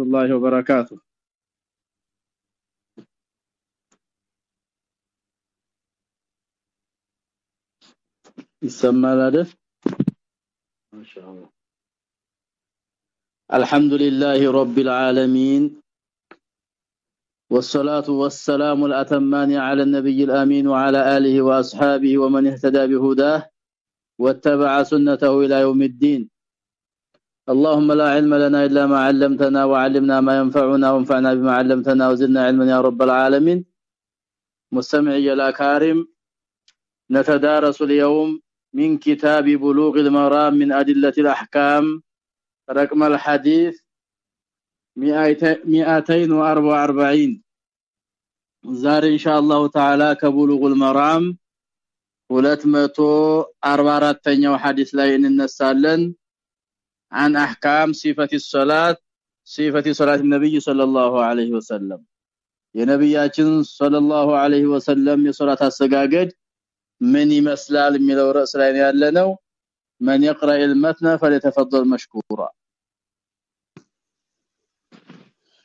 الله وبركاته. يسمى الهدف ما شاء الله. الحمد لله رب العالمين والصلاة والسلام الأتمان على النبي الأمين وعلى آله وأصحابه ومن اهتدى بهداه واتبع سنته إلى يوم الدين. اللهم لا علم لنا إلا ما علمتنا وعلمنا ما ينفعنا وانفعنا بما علمتنا وزدنا علما يا رب العالمين مستمعي الأكارم نتدارس اليوم من كتاب بلوغ المرام من أدلة الأحكام رقم الحديث 244 ዛሬ ኢንሻአላሁ ተዓላ ከቡሉጉል መራም 244ኛው ሐዲስ ላይ እንነሳለን عن احكام صفه الصلاه صفه صلاه النبي صلى الله عليه وسلم የነብያችን ሰለላሁ ዐለይሂ ወሰለም የሶላት አሰጋገድ ምን ይመስላል የሚለው ርዕስ ላይ ያለነው من يقرأ المتن فليتفضل مشكورا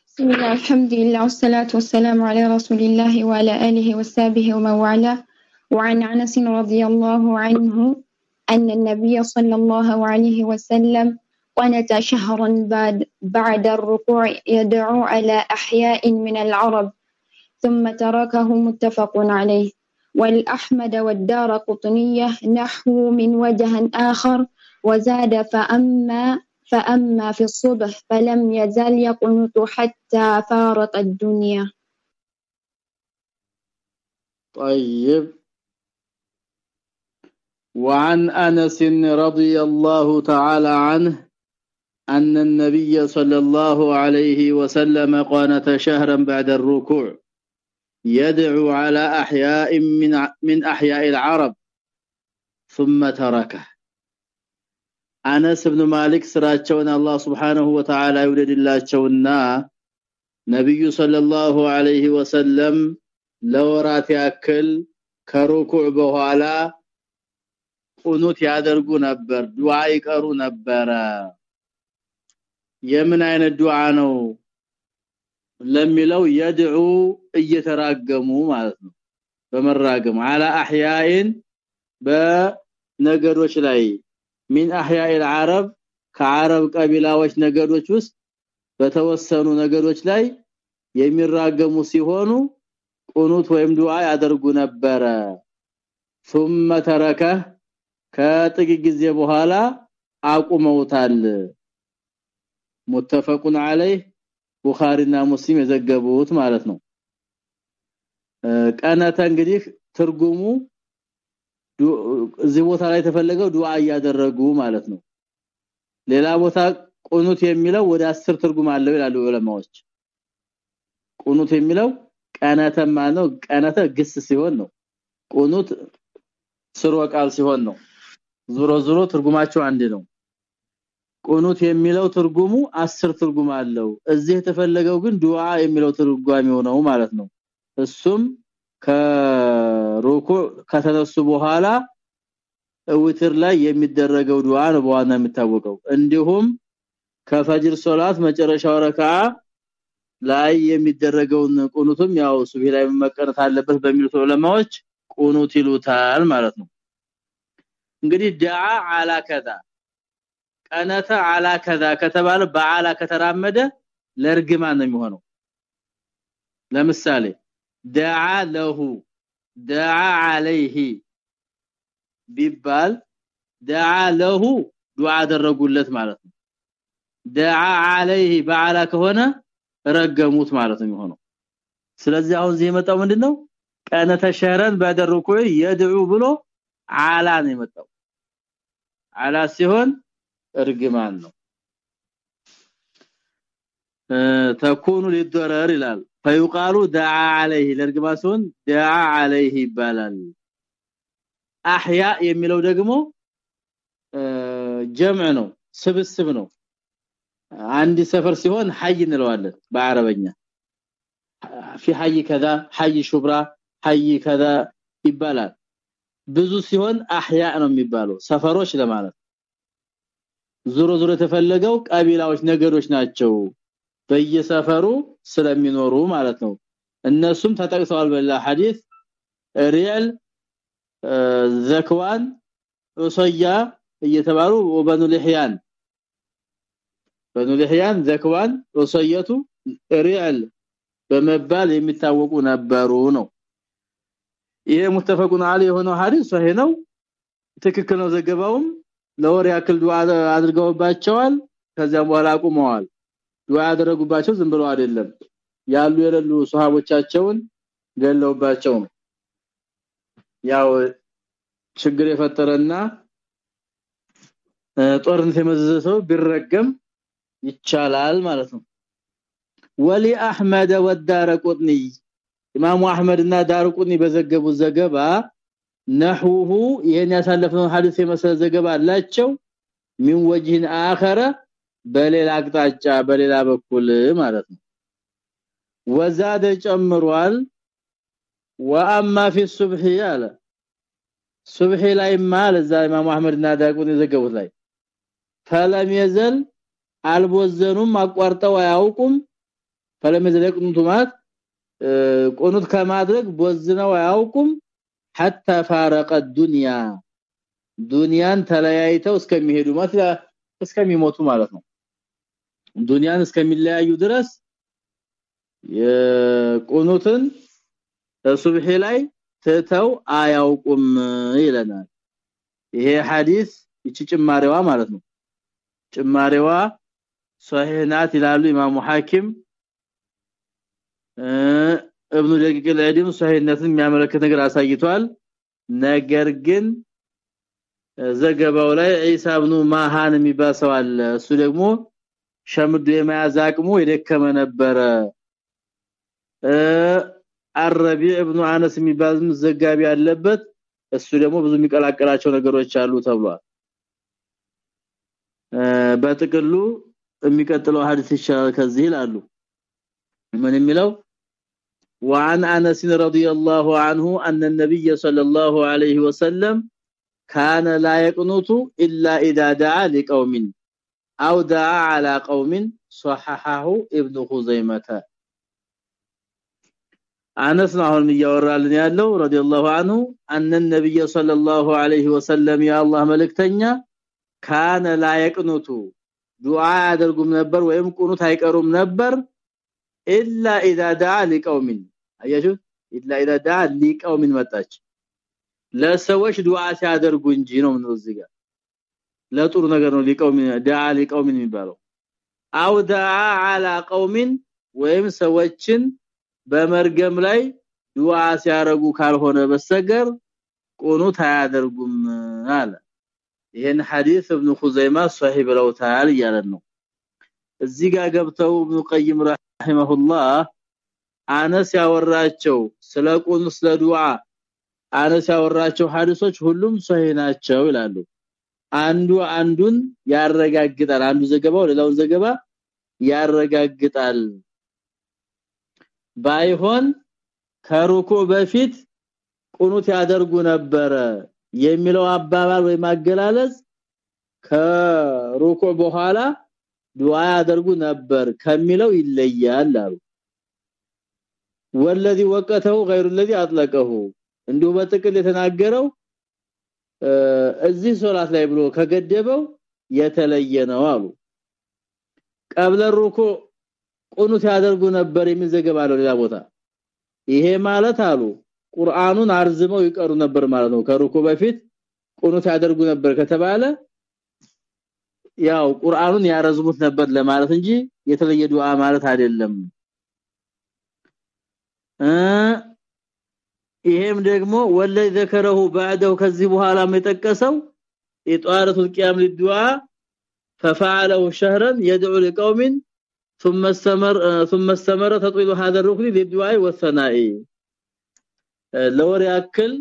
بسم الله الحمد لله والصلاة والسلام على رسول الله وعلى آله وصحبه ومن والاه وعن أنس رضي الله عنه أن النبي صلى الله عليه وسلم قنت شهرا بعد بعد الركوع يدعو على أحياء من العرب ثم تركه متفق عليه. والأحمد والدار قطنية نحو من وجه آخر وزاد فأما فأما في الصبح فلم يزل يقنط حتى فارط الدنيا. طيب. وعن أنس رضي الله تعالى عنه أن النبي صلى الله عليه وسلم قانت شهرا بعد الركوع يدعو على أحياء من من أحياء العرب ثم تركه አነስ ኢብኑ ማሊክ ስራቸውን አላህ Subhanahu Wa Ta'ala ይወደድላቸውና ነብዩ ሰለላሁ ዐለይሂ ወሰለም ለወራት ያክል ከሩኩዕ በኋላ ቁኑት ያደርጉ ነበር ዱዓ ይቀሩ ነበረ የምን አይነት ዱዓ ነው ለሚለው የድዑ እየተራገሙ ማለት ነው በመራገም على احياء በነገዶች ላይ ሚን አህያኢ العرب ከአረብ ቀቢላዎች ነገዶች ውስጥ በተወሰኑ ነገዶች ላይ የሚራገሙ ሲሆኑ ቁኑት ወይም ዱዓ ያደርጉ ነበረ ثم تركه ከጥቂት ጊዜ በኋላ አቁመውታል ሙተፈቁን عليه ቡኻሪና ሙስሊም የዘገቡት ማለት ነው ቀነተ እንግዲህ ትርጉሙ እዚህ ቦታ ላይ ተፈለገው ዱዓ እያደረጉ ማለት ነው ሌላ ቦታ ቁኑት የሚለው ወደ 10 ትርጉም አለው ይላሉ ዑለማዎች ቁኑት የሚለው ቀነተ ማለት ቀነተ ግስ ሲሆን ነው ቁኑት ስሮ ቃል ሲሆን ነው ዙሮ ዙሮ ትርጉማቸው አንድ ነው ቁኑት የሚለው ትርጉሙ 10 ትርጉም አለው። እዚህ የተፈለገው ግን ዱዓ የሚለው ትርጓሜው ነው ማለት ነው። እሱም ከሩኩ ከተነሱ በኋላ ውትር ላይ የሚደረገው ዱዓ ነው በዋና የሚታወቀው። እንዲሁም ከፈጅር ሶላት መጨረሻው ረካዓ ላይ የሚደረገውን ቁኑትም ያው ሱብሂ ላይ መቀረት አለበት በሚሉት ዑለማዎች ቁኑት ይሉታል ማለት ነው። እንግዲህ ዱዓ አላ ቀነተ አላ ከዛ ከተባለ በአላ ከተራመደ ለርግማን ነው የሚሆነው። ለምሳሌ ደዓ ለሁ ደዓ አለይሂ ቢባል ደዓ ለሁ ዱዓ አደረጉለት ማለት ነው። ደዓ አለይሂ በአላ ከሆነ ረገሙት ማለት ነው የሚሆነው። ስለዚህ አሁን እዚህ የመጣው ምንድነው? ቀነተ ሸህረን ባደረኩ የድዑ ብሎ አላ ነው የመጣው። አላ ሲሆን እርግማን ነው ተኩኑ ሊደረር ይላል فيقال دعا عليه ለርግማን ሲሆን دعا عليه ይባላል አህያ የሚለው ደግሞ ጀምዕ ነው ስብስብ ነው አንድ ሰፈር ሲሆን ሐይ እንለዋለን በአረበኛ في حي كذا حي شبرا حي كذا ይባላል ብዙ ሲሆን አህያ ነው የሚባለው ሰፈሮች ለማለት ዙሮ ዙሮ የተፈለገው ቀቢላዎች ነገዶች ናቸው በየሰፈሩ ስለሚኖሩ ማለት ነው። እነሱም ተጠቅሰዋል በላ ሐዲስ። ሪያል ዘክዋን ኡሰያ እየተባሉ ወበኑ ለህያን ዘክዋን ኡሰየቱ ሪያል በመባል የሚታወቁ ነበሩ ነው። ይሄ ሙተፈቁን አለ የሆነው ሐዲስ ነው። ትክክል ነው ዘገባውም ለወር ያክል ዱዓ አድርገውባቸዋል። ከዚያም በኋላ አቁመዋል። ዱዓ ያደረጉባቸው ዝም ብለው አይደለም። ያሉ የሌሉ ሱሐቦቻቸውን ገለውባቸው ያው ችግር የፈጠረና ጦርነት የመዘዘ ሰው ቢረገም ይቻላል ማለት ነው። ወሊ አህመድ ወዳረቁጥኒ ኢማሙ አህመድና ዳርቁኒ በዘገቡት ዘገባ ነህውሁ ይሄን ያሳለፈው ሐዲስ የመሰለ ዘገባ አላቸው። ሚን ወጅህን አኸረ በሌላ አቅጣጫ በሌላ በኩል ማለት ነው። ወዛደ ጨምሯል። ወአማ ፊ ሱብሂ አለ። ሱብሂ ላይ ማለ ዛ ኢማሙ አህመድና ዳቁን የዘገቡት ላይ ፈለም የዘል አልቦዘኑም አቋርጠው አያውቁም። ፈለም የዘል ቁኑት ከማድረግ ቦዝነው አያውቁም حتى فارق الدنيا ዱንያን ተለያይተው እስከሚሄዱ ማለት እስከሚሞቱ ማለት ነው ዱንያን እስከሚለያዩ ድረስ የቁኑትን ሱብሂ ላይ ትተው አያውቁም ይለናል ይሄ ሐዲስ እቺ ጭማሪዋ ማለት ነው ጭማሪዋ ሷሂህ ናት ይላሉ ኢማሙ ሐኪም እብኑ ደቂቅ ለዲም ሷሂህነትን የሚያመለክት ነገር አሳይቷል። ነገር ግን ዘገባው ላይ ኢሳ ኢብኑ ማሃን የሚባሰው አለ። እሱ ደግሞ ሸምዶ የመያዝ አቅሙ የደከመ ነበረ። አረቢዕ ኢብኑ አነስ የሚባል ዘጋቢ ያለበት እሱ ደግሞ ብዙ የሚቀላቀላቸው ነገሮች አሉ ተብሏል። በጥቅሉ የሚቀጥለው ሐዲስ ይሻላል ከዚህ ይላሉ። ምን የሚለው وعن انس رضي الله عنه ان النبي صلى الله عليه وسلم كان لا يقنط الا اذا دعا لقوم او دعا على قوم صححه ابن خزيمه انس አሁን እያወራልን ያለው رضي الله عنه ان النبي صلى الله عليه وسلم يا الله መልእክተኛ كان لا يقنط ዱዓ ያደርጉም ነበር ወይም ቁኑት አይቀሩም ነበር الا اذا دعا لقوم አያችሁ الا اذا دعا لقوم መጣች ለሰዎች ዱዓ ሲያደርጉ እንጂ ነው ምን እዚህ ጋር ለጥሩ ነገር ነው ሊቀውም ዳዓ ሊቀውም የሚባለው አው ዳዓ على قوم ወይም ሰዎችን በመርገም ላይ ዱዓ ሲያረጉ ካልሆነ በስተቀር ቁኑት አያደርጉም አለ ይሄን ሐዲስ ኢብኑ ኹዘይማ ሷሂህ ብለውታል እያለን ነው እዚህ ጋር ገብተው ኢብኑ ቀይም ረሂመሁላህ አነስ ያወራቸው ስለ ቁን ስለ ዱዓ አነስ ያወራቸው ሐዲሶች ሁሉም ሷሂህ ናቸው ይላሉ። አንዱ አንዱን ያረጋግጣል። አንዱ ዘገባው ሌላውን ዘገባ ያረጋግጣል። ባይሆን ከሩኩ በፊት ቁኑት ያደርጉ ነበረ የሚለው አባባል ወይ ማገላለጽ ከሩኩ በኋላ ዱዓ ያደርጉ ነበር ከሚለው ይለያል አሉ والذي وقته غير الذي اطلقه እንዲሁ በጥቅል የተናገረው እዚህ ሶላት ላይ ብሎ ከገደበው የተለየ ነው አሉ ቀብለ ሩኩ ቁኑት ያደርጉ ነበር የሚዘገባለው ሌላ ቦታ ይሄ ማለት አሉ ቁርአኑን አርዝመው ይቀሩ ነበር ማለት ነው ከሩኩ በፊት ቁኑት ያደርጉ ነበር ከተባለ ያው ቁርአኑን ያረዝሙት ነበር ለማለት እንጂ የተለየ ዱዓ ማለት አይደለም ይሄም ደግሞ ወለይ ዘከረሁ ባደው ከዚህ በኋላ የጠቀሰው ኢጧረቱ القيام للدعاء ففعله شهرا يدعو لقوم ثم استمر ثم استمر تطويل هذا الركن للدعاء والثناء ለወር ያክል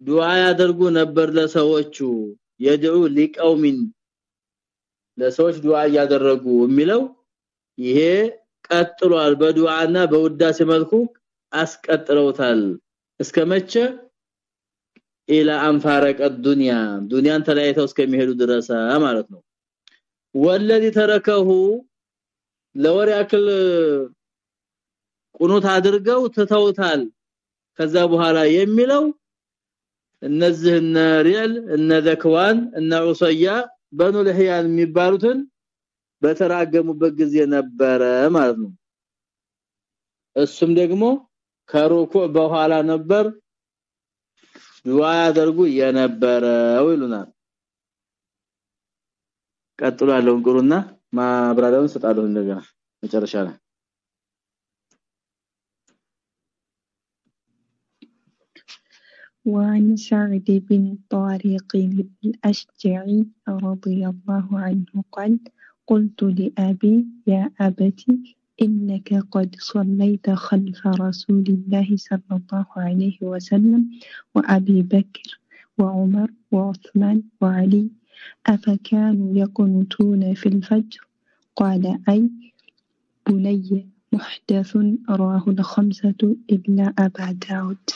ዱዓ ያደርጉ ነበር ለሰዎቹ የድዑ ሊቀውሚን ለሰዎች ዱዓ ያደረጉ የሚለው ይሄ ቀጥሏል በዱዓና በውዳሴ መልኩ አስቀጥለውታል። እስከመቼ ኢላ አንፋረቀ ዱንያ ዱንያን ተለያይተው እስከሚሄዱ ድረስ ማለት ነው። ወለዚ ተረከሁ ለወር ያክል ቁኑት አድርገው ትተውታል። ከዛ በኋላ የሚለው እነዚህ እነ ሪል እነ ዘክዋን በኑ ለህያን የሚባሉትን በተራገሙበት ጊዜ ነበረ ማለት ነው። እሱም ደግሞ ከሩኩ በኋላ ነበር ዱዓ ያደርጉ የነበረው ይሉናል ቀጥሎ ያለውን ቁሩና ማብራሪያውን ሰጣለሁ እንደገና መጨረሻ ላይ وعن سعد بن طارق الأشجعي رضي الله عنه قال قلت لأبي يا أبتي إنك قد صليت خلف رسول الله صلى الله عليه وسلم وأبي بكر وعمر وعثمان وعلي أفكانوا يقنتون في الفجر؟ قال أي بني محدث رواه الخمسة إلا أبا داود.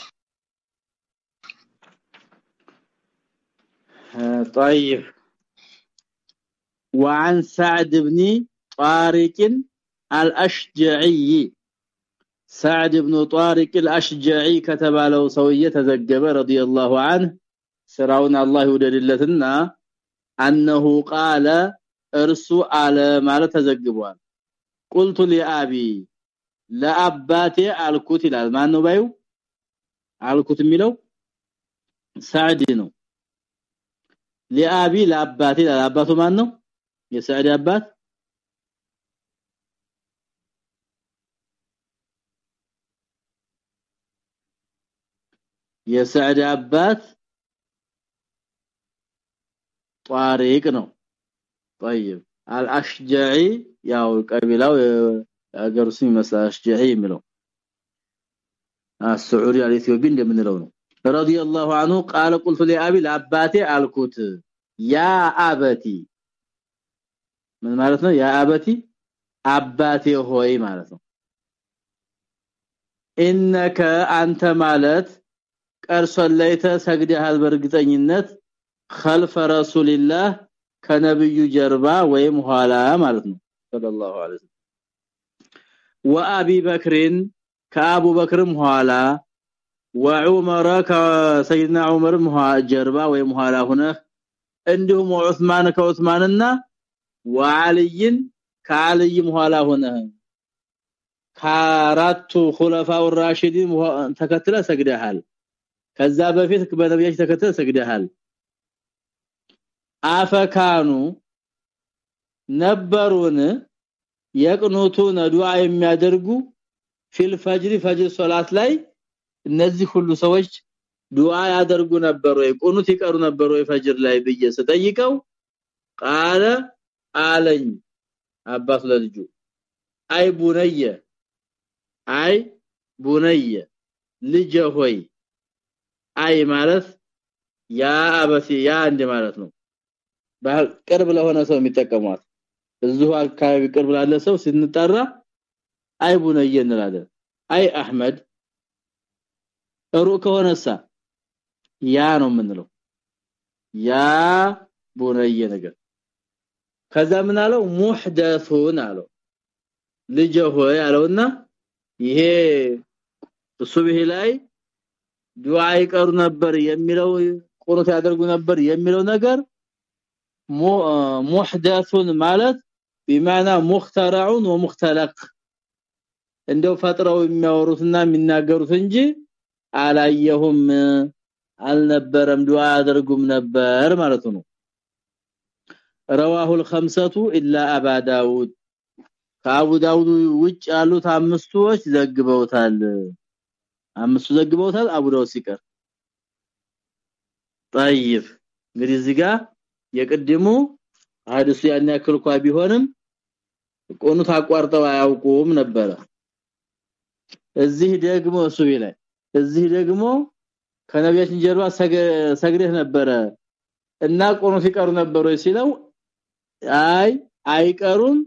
طيب. وعن سعد بن طارق አልአሽጀዒ። ሳዕድ ኢብኑ ጣሪቅ አልአሽጀዒ ከተባለው ሰውዬ ተዘገበ ረዲየላሁ ዐንሁ ስራውን አላህ ይወደድለትና አንሁ ቃለ እርሱ አለ ማለት ተዘግቧል። ቁልቱ ሊአቢ ለአባቴ አልኩት ይላል። ማን ነው ባዩ? አልኩት የሚለው ሳዕድ ነው። ሊአቢ ለአባቴ ለአባቱ ማን ነው የሳዕድ አባት የሳዕድ አባት ጧሪቅ ነው طيب الاشجعي ያው ቀቢላው አገሩ ስም ይመስላል አሽጃዒ የሚለው አስዑሪ አልኢትዮጵያ እንደምንለው ነው رضي الله عنه قال قلت لابي لاباتي አልኩት ያ አበቲ ምን ማለት ነው ያ አበቲ አባቴ ሆይ ማለት ነው ኢነከ አንተ ማለት ቀርሶለይተ ሰግደሃል በርግጠኝነት خلف رسول الله ከነብዩ ጀርባ ወይም ኋላ ማለት ነው ሰለላሁ ዐለይሂ ወሰለም ወአቢ በክርን ከአቡ በክርም ኋላ ወዑመር ከሰይድና ዑመርም ጀርባ ወይም ኋላ ሆነ እንዲሁም ዑስማን ከዑስማንና ወአልይን ከአልይም ኋላ ሆነ ከአራቱ ኹለፋው ራሺዲን ተከትለ ሰግደሃል ከዛ በፊት በነብያች ተከትለ ሰግደሃል አፈካኑ ነበሩን? የቅኑቱን ዱዓ የሚያደርጉ ፊል ፈጅሪ ፈጅር ሶላት ላይ እነዚህ ሁሉ ሰዎች ዱዓ ያደርጉ ነበር ወይ? ቁኑት ይቀሩ ነበር ወይ ፈጅር ላይ ብዬ ስጠይቀው قال አለኝ አባቱ ለልጁ። أي بني أي بني ልጅ ሆይ أي ማለት ያ አበሲ ያ እንደ ማለት ነው። ቅርብ ለሆነ ሰው የሚጠቀሟት እዚሁ አካባቢ ቅርብ ላለ ሰው ስንጠራ أي بني እንላለን። أي አህመድ ሩቅ ከሆነሳ ያ ነው የምንለው። ያ ቡነየ ነገር ከዛ ምን አለው? ሙህደሱን አለው። ልጅ ሆይ አለውና ይሄ ሱብሂ ላይ ዱዓ ይቀሩ ነበር የሚለው ቁርአን ያደርጉ ነበር የሚለው ነገር ሙህደሱን ማለት بمعنى مخترع ومختلق እንደው ፈጥረው የሚያወሩትና የሚናገሩት እንጂ አላየሁም አልነበረም ዱዓ ያደርጉም ነበር ማለት ነው رواه الخمسه الا ابا داود ከአቡ ዳውድ ውጭ ያሉት አምስቱዎች ዘግበውታል አምስቱ ዘግበውታል አቡ ዳውድ ሲቀር طيب እንግዲህ እዚህ ጋር የቅድሙ ሐዲሱ ያን ያክል እንኳን ቢሆንም ቆኑት አቋርጠው አያውቁም ነበረ እዚህ ደግሞ እሱ ላይ እዚህ ደግሞ ከነቢያችን ጀርባ ሰግደህ ነበረ እና ቆኑት ይቀሩ ነበረ ሲለው አይ አይቀሩም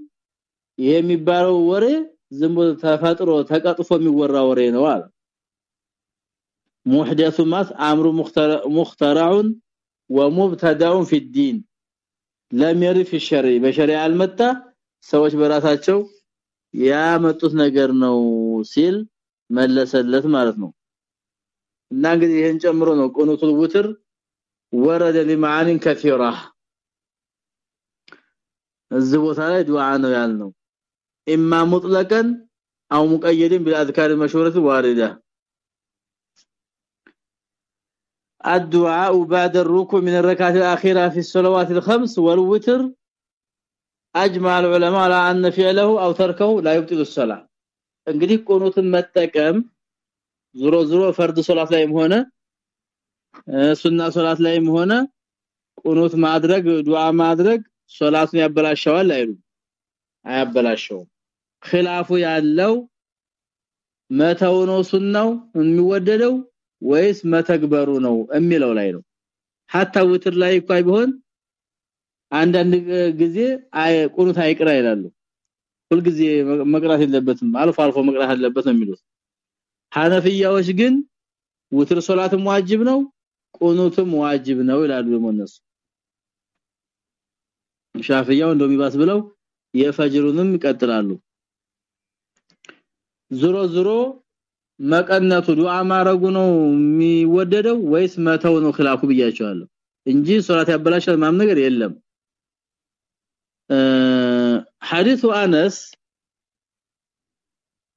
የሚባለው ወሬ ዝም ብሎ ተፈጥሮ ተቀጥፎ የሚወራ ወሬ ነው አለ محدث مس امر مخترع ومبتدع في الدين لم يرد في الشرع በሸሪዓ አልመጣ ሰዎች በራሳቸው ያመጡት ነገር ነው ሲል መለሰለት ማለት ነው እና እንግዲህ ይሄን ጨምሮ ነው ቁኑቱል ውትር ወረደ لمعان كثيره እዚህ ቦታ ላይ ዱዓ ነው ያልነው اما مطلقا او مقيدا بالاذكار المشهوره الوارده الدعاء بعد الركوع من الركعات الاخيره في الصلوات الخمس والوتر اجمع العلماء على ان فعله او تركه لا يبطل الصلاه እንግዲህ ቁኑትን መጠቀም ዙሮ ዙሮ ፈርድ ሶላት ላይም ሆነ ሱና ሶላት ላይም ሆነ ቁኑት ማድረግ ዱዓ ማድረግ ሶላቱን ያበላሻዋል አይሉ አያበላሸውም ኺላፉ ያለው መተው ነው ሱናው የሚወደደው ወይስ መተግበሩ ነው የሚለው ላይ ነው። ሐታ ውትር ላይ እንኳን ቢሆን አንዳንድ ጊዜ ቁኑት አይቅራ ይላሉ ሁል ጊዜ መቅራት የለበትም። አልፎ አልፎ መቅራት አለበት ነው የሚሉት። ሐነፊያዎች ግን ውትር ሶላትም ዋጅብ ነው ቁኑትም ዋጅብ ነው ይላሉ ደግሞ እነሱ። ሻፊያው እንደሚባስ ብለው የፈጅሩንም ይቀጥላሉ። ዙሮ ዙሮ መቀነቱ ዱዓ ማረጉ ነው የሚወደደው ወይስ መተው ነው ኺላፉ ብያቸዋለሁ? እንጂ ሶላት ያበላሻል ማም ነገር የለም። ሐዲሱ አነስ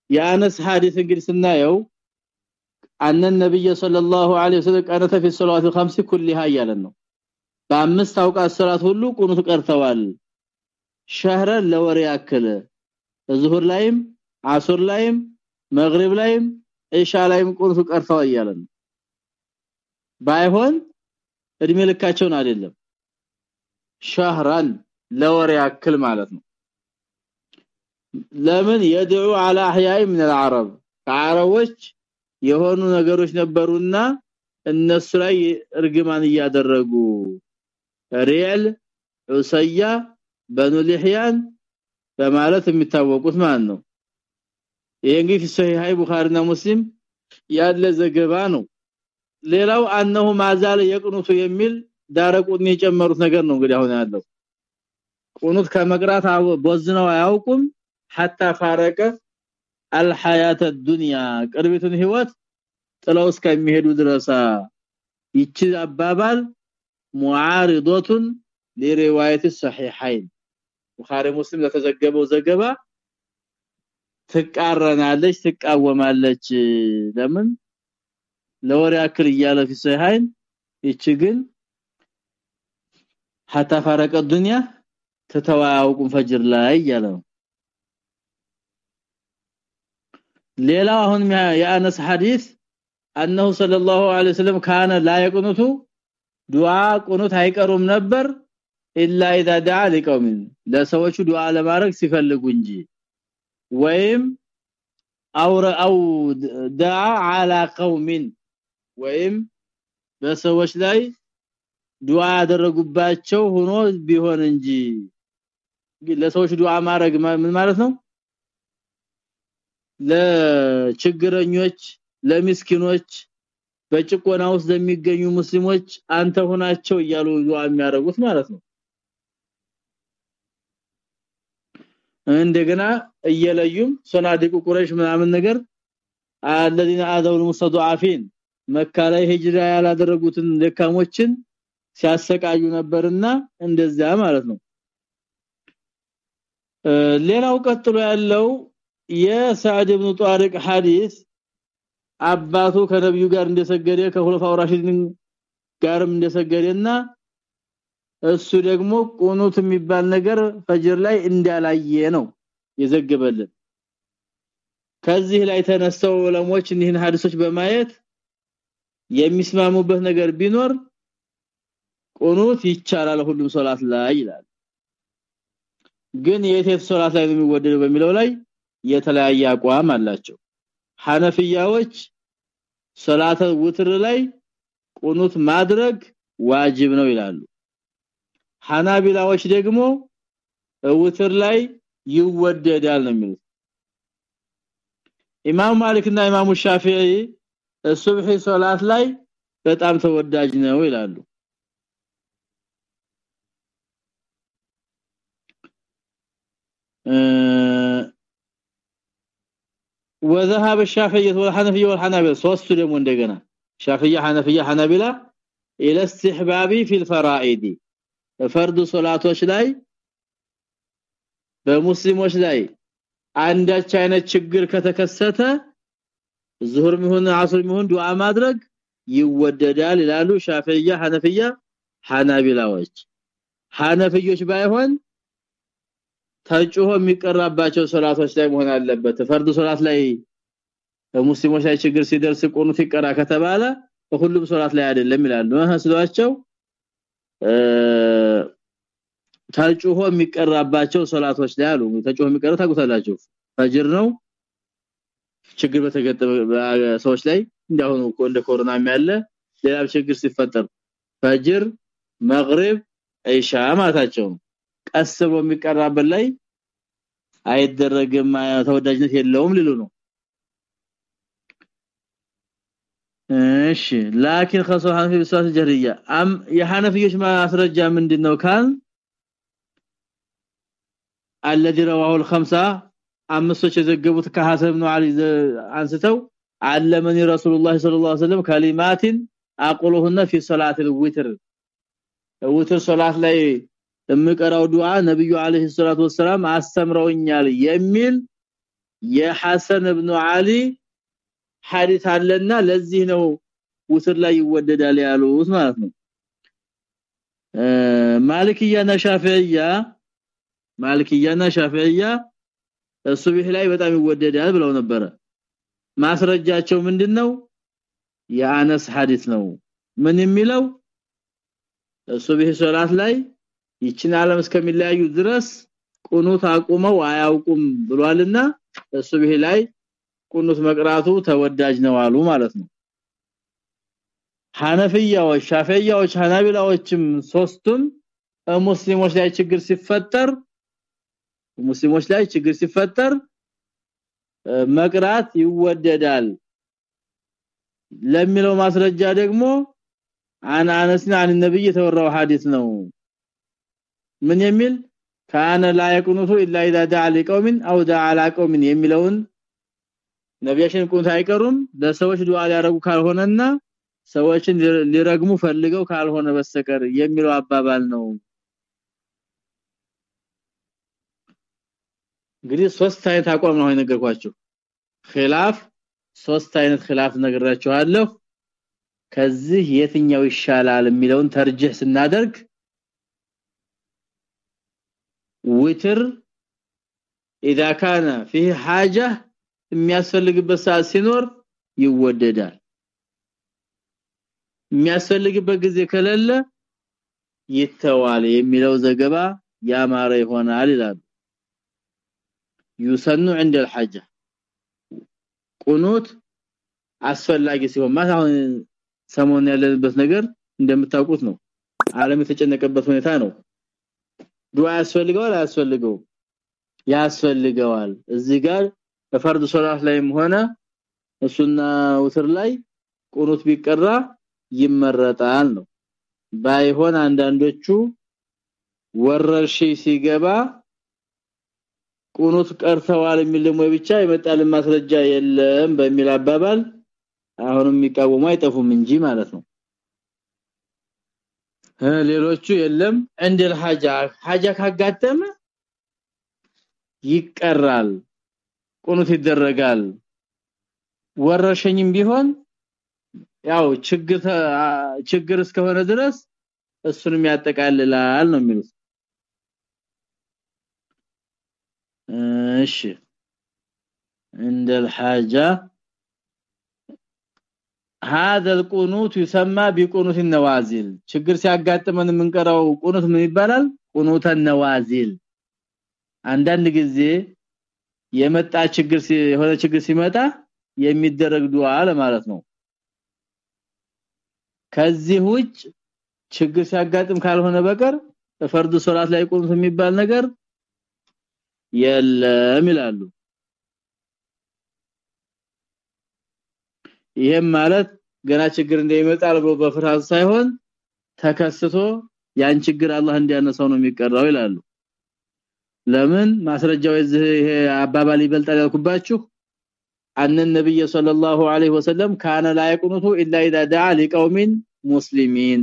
የአነስ ሐዲስ እንግዲህ ስናየው አነ ነብይ ሰለላሁ ዐለይሂ ወሰለም ቀነተ في الصلاه الخمس كلها ያለን ነው። በአምስት አውቃት ሶላት ሁሉ ቁኑት ቀርተዋል። ሸህረን ለወር ያክል ዙሁር ላይም አሱር ላይም መግሪብ ላይም ኢሻ ላይም ቁኑት ቀርተዋል ያለን ባይሆን እድሜ ልካቸውን አይደለም ሸህራን ለወር ያክል ማለት ነው ለምን يدعو على احياء من العرب ከአረቦች የሆኑ ነገሮች ነበሩና እነሱ ላይ እርግማን እያደረጉ ሪል ዑሰያ በኑ ሊህያን በማለት የሚታወቁት ማለት ነው ይሄ እንግዲህ ሰሂህ ቡኻሪና ሙስሊም ያለ ዘገባ ነው ሌላው አንሁ ማዛለ የቅኑቱ የሚል ዳረቁን የጨመሩት ነገር ነው እንግዲህ አሁን ያለው ቁኑት ከመቅራት ቦዝነው አያውቁም حتى فارق الحياه الدنيا ቅርቢቱን ህይወት ጥለው እስከሚሄዱ ድረስ ይቺ አባባል ሙዓሪዶቱን ለሪዋየት الصحيحين ቡኻሪ ሙስሊም ለተዘገበው ዘገባ ትቃረናለች ትቃወማለች ለምን ለወር ያክል እያለ في ይቺ ግን حتى فارق الدنيا ተተዋውቁን ፈጅር ላይ ያለ ነው ሌላው አሁን የአነስ ሐዲስ انه صلى الله عليه وسلم كان لا يقنط دعاء قنوت አይቀሩም ነበር الا اذا دعا لقوم ለሰዎቹ ዱዓ ለማድረግ ሲፈልጉ እንጂ ወይም አውረ አው دعا على قوم ወይም በሰዎች ላይ ዱዓ ያደረጉባቸው ሆኖ ቢሆን እንጂ ለሰዎች ዱዓ ማድረግ ምን ማለት ነው ለችግረኞች ለሚስኪኖች በጭቆና ውስጥ ለሚገኙ ሙስሊሞች አንተ ሆናቸው እያሉ ዱዓ የሚያደርጉት ማለት ነው እንደገና እየለዩም ሶናዲቁ ቁረይሽ ምናምን ነገር الذين آذوا المستضعفين መካ ላይ ሂጅራ ያላደረጉትን ደካሞችን ሲያሰቃዩ ነበርና እንደዛ ማለት ነው ሌላው ቀጥሎ ያለው የሳዕድ ኢብኑ ጣሪቅ ሐዲስ አባቱ ከነብዩ ጋር እንደሰገደ ከሁለፋው ራሺድን ጋርም እንደሰገደና እሱ ደግሞ ቁኑት የሚባል ነገር ፈጅር ላይ እንዳላየ ነው የዘገበልን። ከዚህ ላይ ተነስተው ዑለሞች እኒህን ሐዲሶች በማየት የሚስማሙበት ነገር ቢኖር ቁኑት ይቻላል ሁሉም ሶላት ላይ ይላል። ግን የቴት ሶላት ላይ የሚወደደው በሚለው ላይ የተለያየ አቋም አላቸው። ሐነፊያዎች ሶላተ ውትር ላይ ቁኑት ማድረግ ዋጅብ ነው ይላሉ ሐናቢላዎች ደግሞ ውትር ላይ ይወደዳል ነው የሚሉት ኢማም ማሊክና ኢማሙ ሻፊዒ ሱብሂ ሶላት ላይ በጣም ተወዳጅ ነው ይላሉ وذهب الشافعيه والحنفيه والحنابلة ሶስቱ ደግሞ እንደገና ሻፊያ ሐነፊያ ሐናቢላ الى استحباب في الفرائض ፈርድ ሶላቶች ላይ በሙስሊሞች ላይ አንዳች አይነት ችግር ከተከሰተ ዙሁር ይሁን አስር ይሁን ዱዓ ማድረግ ይወደዳል ይላሉ ሻፊያ ሐነፊያ ሐናቢላዎች። ሐነፊዮች ባይሆን ተጭሆ የሚቀራባቸው ሶላቶች ላይ መሆን አለበት። ፈርድ ሶላት ላይ ሙስሊሞች ላይ ችግር ሲደርስ ቁኑት ይቀራ ከተባለ ሁሉም ሶላት ላይ አይደለም ይላሉ። እህ ተጭሆ የሚቀራባቸው ሶላቶች ላይ አሉ ተጭሆ የሚቀራ ታውቁታላችሁ። ፈጅር ነው። ችግር በተገጠመ ሰዎች ላይ እንዳሁኑ እንደ ኮሮና ያለ ሌላ ችግር ሲፈጠር ፈጅር መግሪብ ኢሻ ማታቸው ቀስ ብሎ የሚቀራበት ላይ አይደረግም ተወዳጅነት የለውም ሊሉ ነው እሺ ላኪን خصو حنفي بصلاه الجهريه ام የሐነፊዮች ማስረጃ ምንድነው ካል الذي رواه الخمسه አምስቶች የዘገቡት ከሐሰብ ነው አሊ አንስተው علمني رسول الله صلى الله عليه وسلم كلمات اقولهن في صلاه الوتر الوتر ሶላት ላይ የምቀራው ዱዓ ነብዩ አለይሂ ሰላቱ ወሰለም አስተምረውኛል የሚል የሐሰን ኢብኑ አሊ ሐዲስ አለና ለዚህ ነው ውትር ላይ ይወደዳል ያሉት ማለት ነው። ማሊክያና ሻፊዒያ ማሊክያና ሻፊዒያ ሱብህ ላይ በጣም ይወደዳል ብለው ነበረ። ማስረጃቸው ምንድነው? የአነስ ሐዲስ ነው። ምን የሚለው? ሱብህ ሶላት ላይ ይችን ዓለም እስከሚለያዩ ድረስ ቁኑት አቁመው አያውቁም ብሏልና ሱብህ ላይ ቁኑት መቅራቱ ተወዳጅ ነው አሉ ማለት ነው። ሐነፊያዎች ሻፊያዎች ሐናቢላዎችም ሶስቱም ሙስሊሞች ላይ ችግር ሲፈጠር ሙስሊሞች ላይ ችግር ሲፈጠር መቅራት ይወደዳል ለሚለው ማስረጃ ደግሞ አን አነስና አን ነብይ የተወራው ሐዲስ ነው። ምን የሚል? ካነ ላ የቁኑቱ ኢላ ኢዛ ዳዓ ሊቀውሚን አው ዳዓ አላ ቀውሚን የሚለውን ነቢያችን ቁንት አይቀሩም ለሰዎች ዱዓ ሊያረጉ ካልሆነና ሰዎችን ሊረግሙ ፈልገው ካልሆነ በስተቀር የሚለው አባባል ነው እንግዲህ ሶስት አይነት አቋም ነው የነገርኳችሁ ኺላፍ ሶስት አይነት ኺላፍ ነግራችኋለሁ ከዚህ የትኛው ይሻላል የሚለውን ተርጅህ ስናደርግ ዊትር اذا كان فيه حاجه የሚያስፈልግበት ሰዓት ሲኖር ይወደዳል የሚያስፈልግበት ጊዜ ከሌለ ይተዋል የሚለው ዘገባ ያማረ ይሆናል ይላል يسن عند الحاجه ቁኑት አስፈላጊ ሲሆን ማለት አሁን ሰሞን ያለንበት ነገር እንደምታውቁት ነው ዓለም የተጨነቀበት ሁኔታ ነው ዱዓ ያስፈልገዋል አያስፈልገው ያስፈልገዋል እዚህ ጋር በፈርድ ሶላት ላይም ሆነ እሱና ውትር ላይ ቁኑት ቢቀራ ይመረጣል ነው። ባይሆን አንዳንዶቹ ወረርሺ ሲገባ ቁኑት ቀርተዋል የሚል ብቻ ይመጣል ማስረጃ የለም በሚል አባባል አሁንም የሚቃወሙ አይጠፉም እንጂ ማለት ነው። ሌሎቹ የለም። እንደል ሐጃ ሐጃ ካጋጠመ ይቀራል ቁኑት ይደረጋል ወረሸኝም ቢሆን ያው ችግር ችግር እስከሆነ ድረስ እሱንም ያጠቃልላል ነው የሚሉት እሺ عند الحاجه هذا القنوت يسمى بقنوت النوازل ችግር ሲያጋጥመን የምንቀራው ቁኑት ምን ይባላል ቁኑት النوازل አንዳንድ ጊዜ የመጣ ችግር የሆነ ችግር ሲመጣ የሚደረግ ዱዓ ለማለት ነው። ከዚህ ውጭ ችግር ሲያጋጥም ካልሆነ በቀር ፈርድ ሶላት ላይ ቁኑት የሚባል ነገር የለም ይላሉ። ይሄም ማለት ገና ችግር እንደሚመጣ ብሎ በፍርሃት ሳይሆን ተከስቶ ያን ችግር አላህ እንዲያነሳው ነው የሚቀራው ይላሉ ለምን ማስረጃው እዚህ ይሄ አባባል ይበልጣል ያልኩባችሁ? አን ነብይ ሰለላሁ ዐለይሂ ወሰለም ካነ ላይቁኑቱ ኢላ ኢዳ ዳ ሊቀውሚን ሙስሊሚን።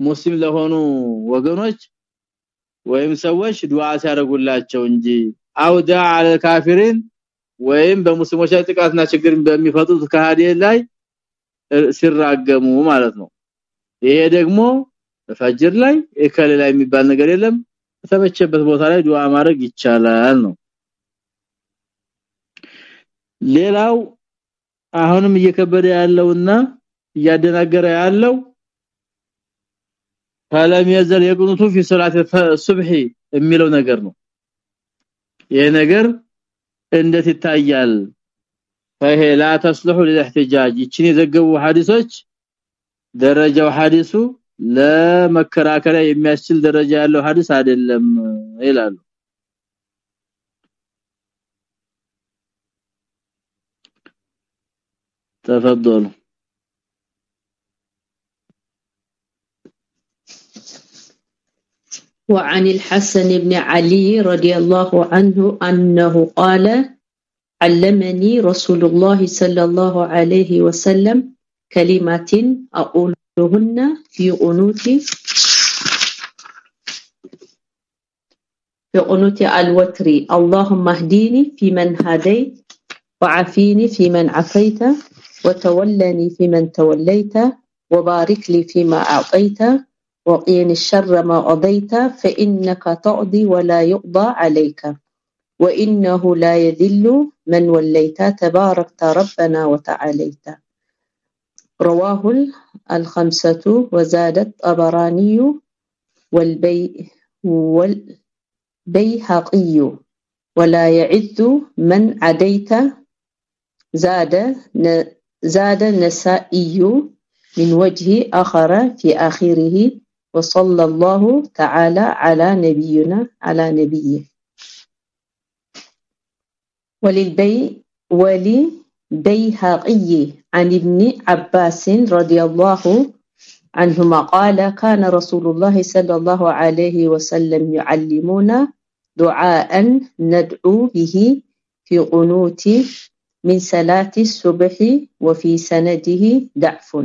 ሙስሊም ለሆኑ ወገኖች ወይም ሰዎች ዱዓ ሲያደርጉላቸው እንጂ አውዳ አለ ካፊሪን ወይም በሙስሊሞች ላይ ጥቃትና ችግር በሚፈጥሩት ከሃዲ ላይ ሲራገሙ ማለት ነው። ይሄ ደግሞ ፈጅር ላይ እከለ ላይ የሚባል ነገር የለም። ተበቸበት ቦታ ላይ ዱዓ ማድረግ ይቻላል ነው ሌላው አሁንም እየከበደ ያለውና እያደናገረ ያለው فلم يزل يقنط في صلاه الصبح የሚለው ነገር ነው ይሄ ነገር እንዴት ይታያል فهي لا تصلح للاحتجاج ይችን የዘገቡ ሐዲሶች ደረጃው ሐዲሱ ለመከራከሪያ የሚያስችል ደረጃ ያለው ሐዲስ አይደለም ይላሉ تفضلوا وعن الحسن بن علي رضي الله عنه أنه قال علمني رسول الله صلى الله عليه وسلم كلمات أقولهن في قنوت في قنوت الوتر. اللهم اهديني في من هديت وعافيني في من عفيت وتولني في من توليت وبارك لي فيما أعطيت وقين الشر ما قضيت فإنك تقضي ولا يقضى عليك وإنه لا يذل من وليت تباركت ربنا وتعاليت. رواه الخمسة وزادت أبراني والبي والبيهقي ولا يعد من عديت زاد زاد النسائي من وجه آخر في آخره وصلى الله تعالى على نبينا على نبيه. وللبي ولبيهقي عن ابن عباس رضي الله عنهما قال كان رسول الله صلى الله عليه وسلم يعلمنا دعاء ندعو به في قنوت من صلاة الصبح وفي سنده ضعف.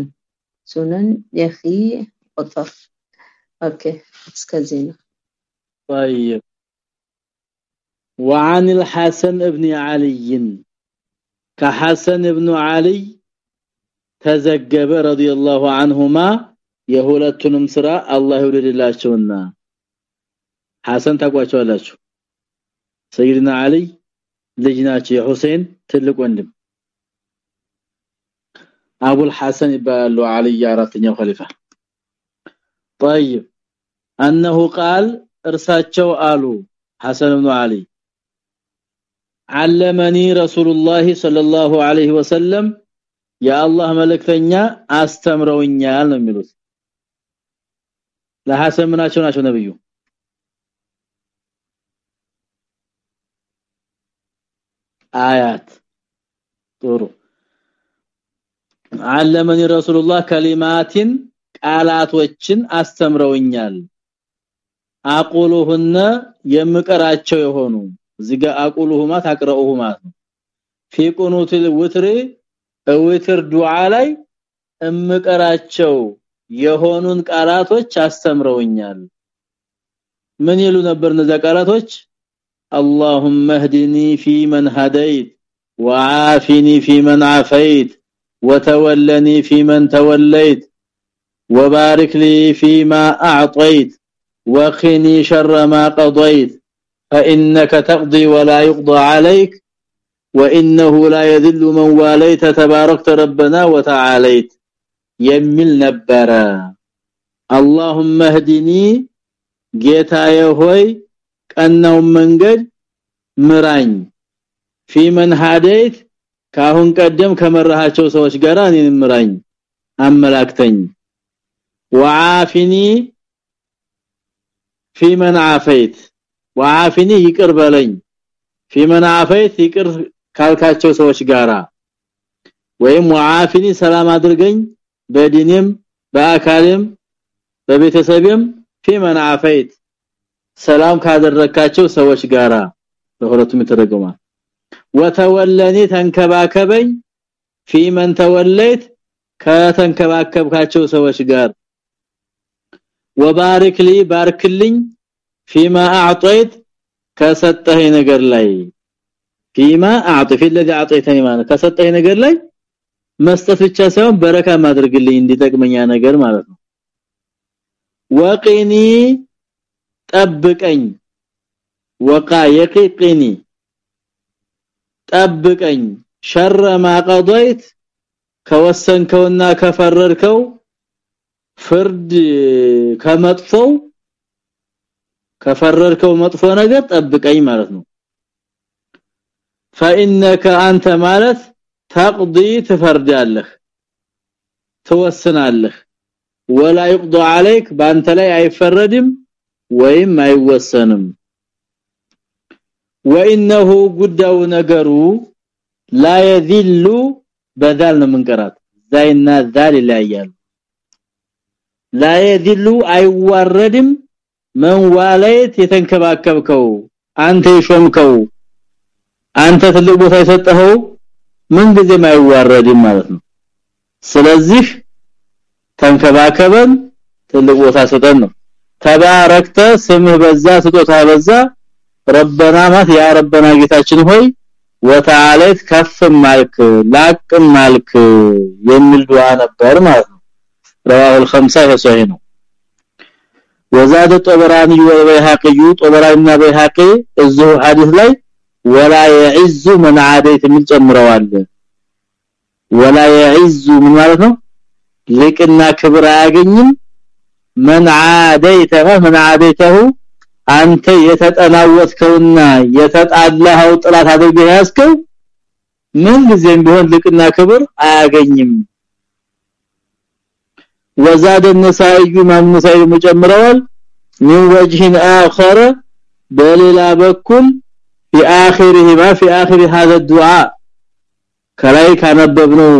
سنن يخي قطر أوكي اسكازينا طيب. وعن الحسن ابن علي. كحسن ابن علي تزجب رضي الله عنهما የሁለቱንም ስራ አላህ ይወደድላቸውና ሐሰን ታቋቸዋላችሁ ሰይድና አሊ ልጅ ናቸው የሁሴን ትልቅ ወንድም አቡል ሐሰን ይባላሉ አሊ አራተኛው ኸሊፋ طيب انه قال እርሳቸው አሉ ሐሰን ኢብኑ አሊ አለመኒ ረሱልላህ ሰለላሁ ዐለይሂ ወሰለም የአላህ መልእክተኛ አስተምረውኛል ነው የሚሉት። ለሐሰን ምናቸው ናቸው ነብዩ? አያት። ጥሩ። አለመኒ ረሱልላህ ከሊማቲን ቃላቶችን አስተምረውኛል። አቁሉሁነ የምቀራቸው የሆኑ እዚጋ አቁሉሁማ ታቅረኡሁማ في قنوت الوتر እውትር ዱዓ ላይ እምቀራቸው የሆኑን ቃላቶች አስተምረውኛል ምን ይሉ ነበር እነዛ ቃላቶች اللهم اهدني فيمن هديت وعافني فيمن عافيت وتولني فيمن توليت وبارك لي فيما اعطيت وقني شر ما قضيت فانك تقضي ولا يقضى عليك وانه لا يذل من واليت تباركت ربنا وتعاليت يمل نبره اللهم اهدني ጌታዬ ሆይ ቀናው መንገድ ምራኝ ፊመን ሀደይት ካሁን ቀደም ከመራሃቸው ሰዎች ጋር እኔን ምራኝ አመላክተኝ ወአፊኒ ፊመን አፈይት ወአፊኒ ይቅር በለኝ። فيمن عافيت ይቅር ካልካቸው ሰዎች ጋራ። ወይም وعافني ሰላም አድርገኝ በዲንም በአካልም በቤተሰብም فيمن عافيت ሰላም ካደረካቸው ሰዎች ጋራ። በሁለቱም ተረገማ وتولني ተንከባከበኝ فيمن توليت ከተንከባከብካቸው ሰዎች ጋር። ወባሪክ ሊ ባርክልኝ فيما اعطيت ከሰጠኸኝ ነገር ላይ فيما اعطي في الذي اعطيتني ማለት ከሰጠኝ ነገር ላይ መስጠት ብቻ ሳይሆን በረካ ማድረግልኝ እንዲጠቅመኛ ነገር ማለት ነው። ወቂኒ ጠብቀኝ። ወቃ የቂኒ ጠብቀኝ። ሸረ ማቀضይት ከወሰንከውና ከፈረድከው ፍርድ ከመጥፈው ከፈረርከው መጥፎ ነገር ጠብቀኝ ማለት ነው። فانك አንተ ማለት تقضي ትፈርዳለህ ትወስናለህ። ወላ ይقضى عليك በአንተ ላይ አይፈረድም ወይም አይወሰንም። وانه ጉዳው ነገሩ لا يذل በዛል ነው መንቀራት ዛይና ዛል ላይ ያያሉ لا يذل አይዋረድም መን ዋለይት የተንከባከብከው አንተ ይሾምከው አንተ ትልቅ ቦታ የሰጠኸው ምን ጊዜም አይዋረድም ማለት ነው ስለዚህ ተንከባከበን ትልቅ ቦታ ሰጠን ነው ተባረክተ ስምህ በዛ ስጦታ በዛ ረበና ማት ያ ረበና ጌታችን ሆይ ወተዓለት ከፍ ማልክ ላቅ ማልክ የሚል ዱዓ ነበር ማለት ነው رواه الخمسه صحيح ነው وزاد الطبراني والبيهقي طبرانيና በይሃቂ እዚሁ ሐዲስ ላይ ولا يعز من عاديت ምን ጨምረዋል። ولا يعز ምን ማለት ነው? ልቅና ክብር አያገኝም። من عاديت من عاديته አንተ የተጠላወትከውና የተጣላኸው ጥላት አድርገህ ያስከው ምን ጊዜም ቢሆን ልቅና ክብር አያገኝም። وزاد النسائي امام نسائي مجمرال من وجه اخر بللا بكل في اخره ما في اخر هذا الدعاء ከላይ ካነበብነው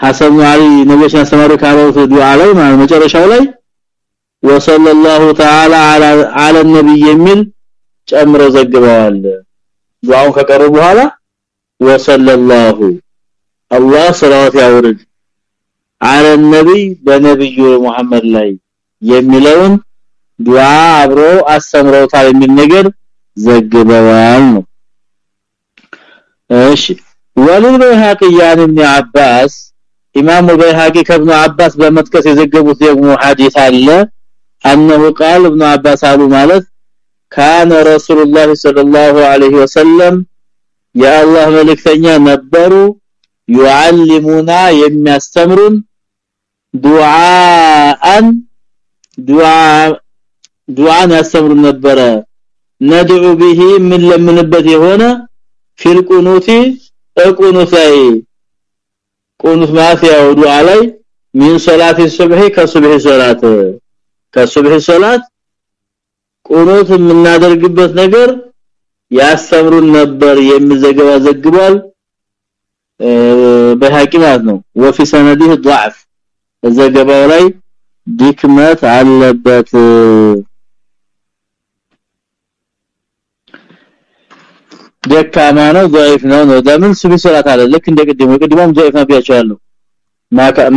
ሐሰን አሊ ነብዩ ሰለላሁ ዐለይሂ ወሰለም ዱዓ ላይ መጨረሻው ላይ ወሰለላሁ ተዓላ አለ ነብይ የሚል ጨምሮ ዘግበዋል። ዱዓውን ከቀሩ በኋላ ወሰለላሁ አላህ ሰላዋት ያውርድ። على النبي በነብዩ መሐመድ ላይ የሚለውን ዱዓ አብሮ አስተምረውታል የሚል ነገር ዘግበዋል ነው እሺ ወለልበይሃቂ ያን ኢብኑ አባስ ኢማሙ በይሃቂ ከኢብኑ አባስ በመጥቀስ የዘገቡት ደግሞ ሐዲስ አለ انه قال ابن عباس አሉ ማለት كان رسول الله صلى الله عليه وسلم يا الله መልእክተኛ ነበሩ يعلمنا የሚያስተምሩን ዱዓአን ዱዓ ዱዓን ያስተምሩን ነበረ ندعو به من ለምንበት የሆነ ፊል ቁኑቲ ቁኑት ላይ ቁኑት ማፊያው ዱዓ ላይ ሚን ሶላት الصبح ከሱብህ ሶላት ከሱብህ ሶላት ቁኑት የምናደርግበት ነገር ያስተምሩን ነበር የሚዘገባ ዘግቧል በሐቂ ማለት ነው وفي سنده ضعف ዘገባው ላይ ድክመት አለበት ደካማ ነው ضعيف ነው ነው ለምን ሱቢ ሶላት አለ ልክ እንደ ቅድሙ ቅድሙም ضعيف ነው ቢያቻለሁ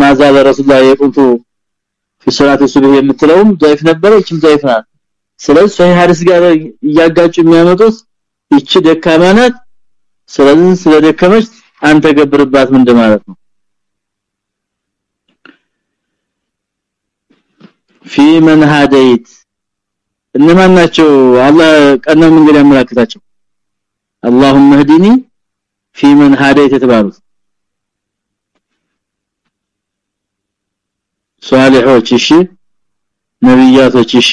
ማዛ ለረሱላ የቁንቱ في صلاه الصبح የምትለውም ضعيف ነበረ እቺም ضعيف ናት ስለዚህ ሶሂህ ሐዲስ ጋር እያጋጩ የሚያመጡት እቺ ደካማ ናት ስለዚህ ስለደከመች አንተ ገብርባት ምን ማለት ነው في من هديت እነማን ናቸው አላህ ቀና መንገድ ያመላክታቸው اللهم اهدني في من هديت የተባሉት ሷሊሆች እሺ ነብያቶች እሺ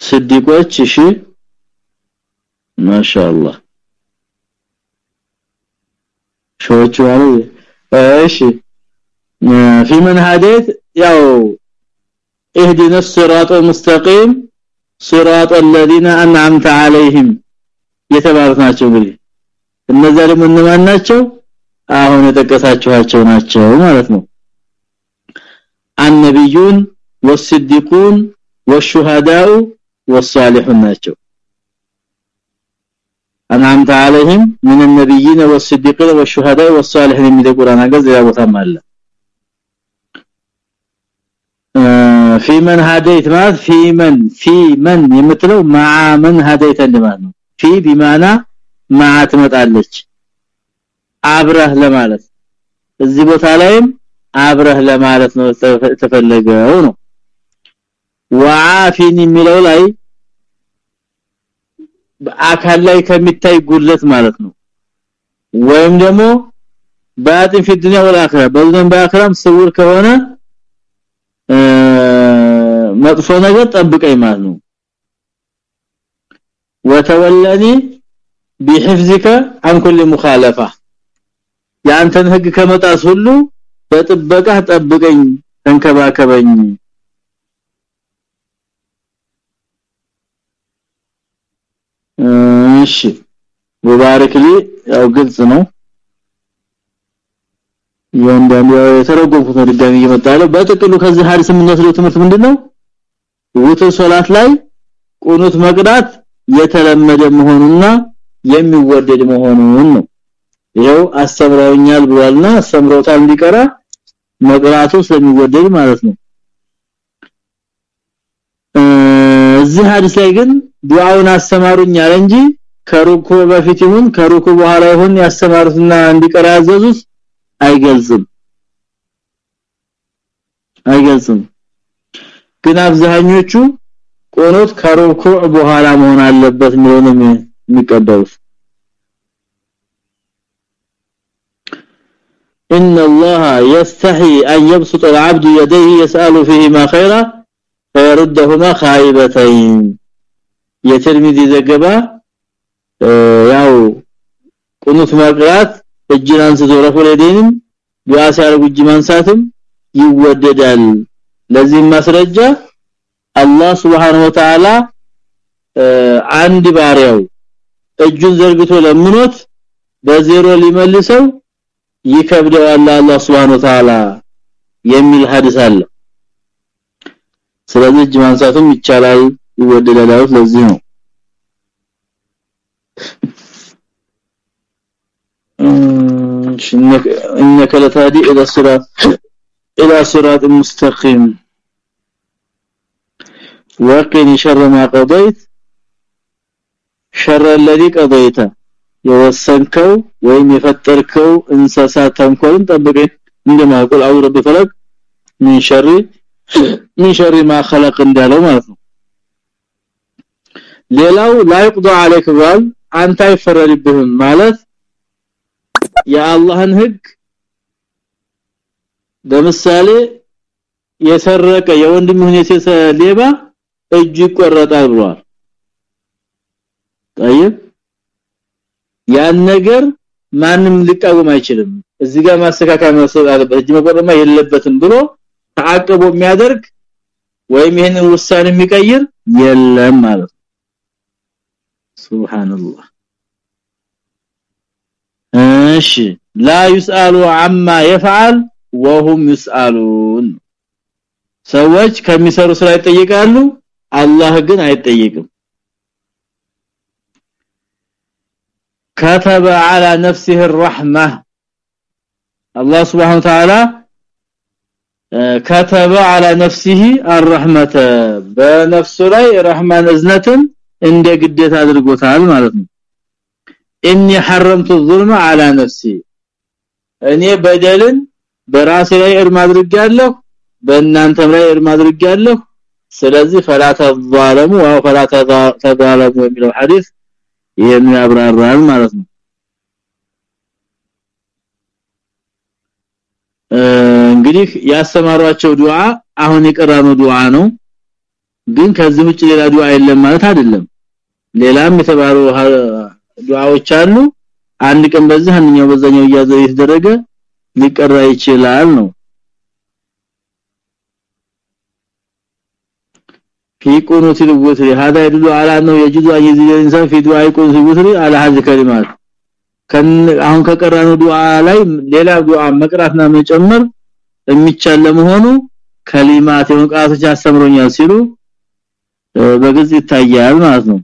ስዲቆች እሺ ማሻአላህ ሾቹ አሉ እሺ في من هديت ያው اهدنا الصراط المستقيم صراط الذين انعمت عليهم የተባሉት ናቸው እንግዲህ እነዛ ደግሞ እነማን ናቸው አሁን የጠቀሳችኋቸው ናቸው ማለት ነው النبيون والصديقون والشهداء والصالحون ናቸው انعمت عليهم من النبيين والصديقين والشهداء والصالحين من القران አንቀጽ ያ ቦታም አለ في من هديت ማለት في من في من የምትለው مع من هديت እንደማለት ነው في بمعنى مع ትመጣለች አብረህ ለማለት እዚህ ቦታ ላይም አብረህ ለማለት ነው ተፈለገው ነው ወዓፊን የሚለው ላይ በአካል ላይ ከሚታይ ጉድለት ማለት ነው ወይም ደግሞ ባጥን في الدنيا والاخره በዱንያም በአኺራም ስውር ከሆነ መጥፎ ነገር ጠብቀኝ ማለት ነው وتولني بحفظك عن كل مخالفه ያንተን ህግ ከመጣስ ሁሉ በጥበቃ ጠብቀኝ ተንከባከበኝ እሺ ወባረክሊ ያው ግልጽ ነው ያንዳንዱ የተረጎምኩት ነው ድጋሚ እየመጣለው በጥቅሉ ከዚህ ሐዲስ የምንወስደው ትምህርት ምንድነው? ውትር ሶላት ላይ ቁኑት መቅዳት የተለመደ መሆኑና የሚወደድ መሆኑን ነው። ይሄው አስተምረውኛል ብሏልና አስተምረውታል እንዲቀራ መቅራቱ ስለሚወደድ ማለት ነው። እዚህ ሐዲስ ላይ ግን ዱዓውን አስተማሩኝ አለ እንጂ ከሩኩ በፊት ይሁን ከሩኩ በኋላ ይሁን ያስተማሩትና እንዲቀራ ያዘዙት አይገልጽም አይገልጽም ግን አብዛኞቹ ቆኖት ከሩኩ በኋላ መሆን አለበት ነው የሚቀበሉት ان الله يستحي ان يبسط العبد يديه يسال فيهما خيرا فيردهما خائبتين የትርሚዚ ዘገባ ያው ቁኑት መቅራት እጅን አንስቶ የደንም ዱዓ ሲያደርጉ እጅ ማንሳትም ይወደዳል። ለዚህ ማስረጃ አላህ Subhanahu Ta'ala አንድ ባሪያው እጁን ዘርግቶ ለምኖት በዜሮ ሊመልሰው ይከብደዋል አላህ Subhanahu Ta'ala የሚል ሐዲስ አለ። ስለዚህ እጅ ማንሳትም ይቻላል ይወደዳል ለዚህ ነው إنك, إنك لتهدي إلى الصراط إلى صراط مستقيم وقني شر ما قضيت شر الذي قضيته የወሰንከው ወይም የፈጠርከው እንሰሳ ተንኮልን ጠብቀኝ እንደማቆል አውረ በፈለግ ምን ሸሪ ምን ሸሪ ማ خلق እንዳለው ማለት ነው። لا يقضى عليك قال አንተ አይፈረድብህም ማለት የአላህን ህግ ለምሳሌ የሰረቀ የወንድም ሁኔታ ሌባ እጅ ይቆረጣል ብሏል طيب ያን ነገር ማንም ሊቃወም አይችልም እዚህ ጋር ማስተካከያ መሰል አለበት እጅ መቆረጥማ የለበትም ብሎ ተአቅቦ የሚያደርግ ወይም ይሄንን ውሳኔ የሚቀይር የለም ማለት ሱብሃንአላህ እሺ لا يسأل عما يفعل وهم يسألون ሰዎች ከሚሰሩ ስራ ይጠይቃሉ አላህ ግን አይጠየቅም كتب على نفسه الرحمه الله سبحانه وتعالى كتب على نفسه الرحمه በነፍሱ ላይ ረህማን እዝነትን እንደ ግዴታ አድርጎታል ማለት ነው እኒ حرمت الظلم على نفسي እኔ በደልን በራሴ ላይ እርም አድርጌያለሁ በእናንተም ላይ እርም አድርጌያለሁ ስለዚህ فلا تظالموا او فلا تظالموا የሚለው ሐዲስ የሚያብራራል ማለት ነው እንግዲህ ያስተማሯቸው ዱዓ አሁን የቀራነው ዱዓ ነው ግን ከዚህ ውጭ ሌላ ዱዓ የለም ማለት አይደለም ሌላም የተባሉ ዱዓዎች አሉ አንድ ቀን በዚህ አንኛው በዛኛው እያዘ የተደረገ ሊቀራ ይችላል ነው في قنوت الوتر هذا يدل على انه يجوز ان يزيد الانسان في دعاء قنوت الوتر على هذه الكلمات አሁን ከቀራነው ዱዓ ላይ ሌላ ዱዓ መቅራትና መጨመር የሚቻል ለመሆኑ ከሊማት የመቃቶች አስተምሮኛል ሲሉ በግልጽ ይታያል ማለት ነው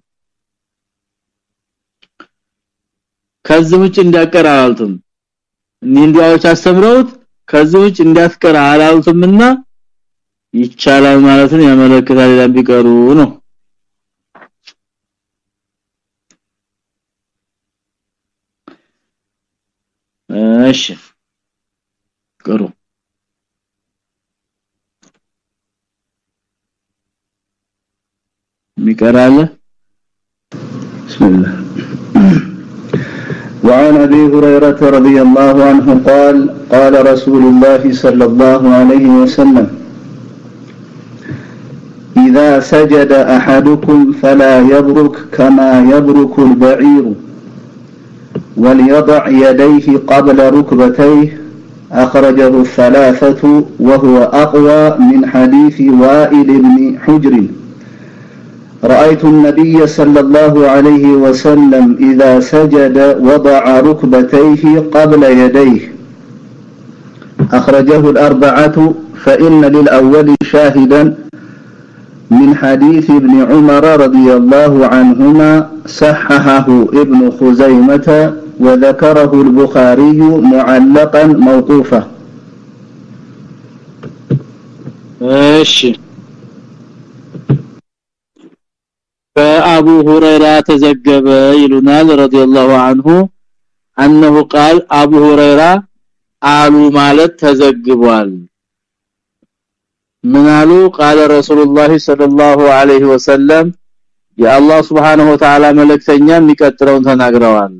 ከዚህ ውጭ እንዳቀር አላልቱም እንዲያዎች አስተምረውት ከዚህ ውጭ እንዳትቀር አላልቱምና ይቻላል ማለትን ያመለክታል ይላል ቢቀሩ ነው እሺ ቅሩ ሚቀራለ بسم الله وعن أبي هريرة رضي الله عنه قال قال رسول الله صلى الله عليه وسلم إذا سجد أحدكم فلا يبرك كما يبرك البعير وليضع يديه قبل ركبتيه أخرجه الثلاثة وهو أقوى من حديث وائل بن حجر. رأيت النبي صلى الله عليه وسلم إذا سجد وضع ركبتيه قبل يديه. أخرجه الأربعة فإن للأول شاهدا من حديث ابن عمر رضي الله عنهما صححه ابن خزيمة وذكره البخاري معلقا موقوفا. ماشي. فابو هريره تزجب يلونال رضي الله عنه انه قال ابو هريره አሉ ማለት ተዘግቧል ምን አሉ قال رسول الله صلى الله عليه وسلم يا الله سبحانه وتعالى መልእክተኛ የሚቀጥለውን ተናግረዋል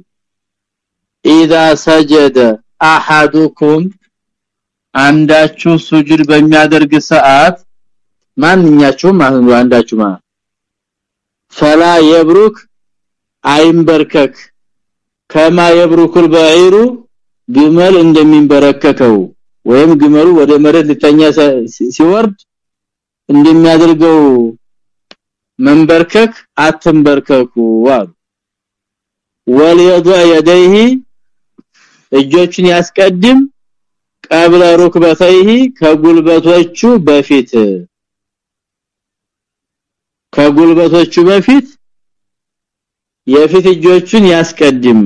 اذا سجد احدكم አንዳችሁ ሱጁድ በሚያደርግ ሰዓት ማንኛችሁም አንዳችሁ ማለት ፈላ የብሩክ አይንበርከክ ከማ የብሩኩል በዒሩ ግመል እንደሚንበረከከው ወይም ግመሉ ወደ መሬት ሊተኛ ሲወርድ እንደሚያደርገው መንበርከክ አትንበርከኩ ዋል ወልየضع يديه እጆችን ያስቀድም ቀብለ ሩክበተይሂ ከጉልበቶቹ በፊት። ከጉልበቶቹ በፊት የፊት እጆቹን ያስቀድም።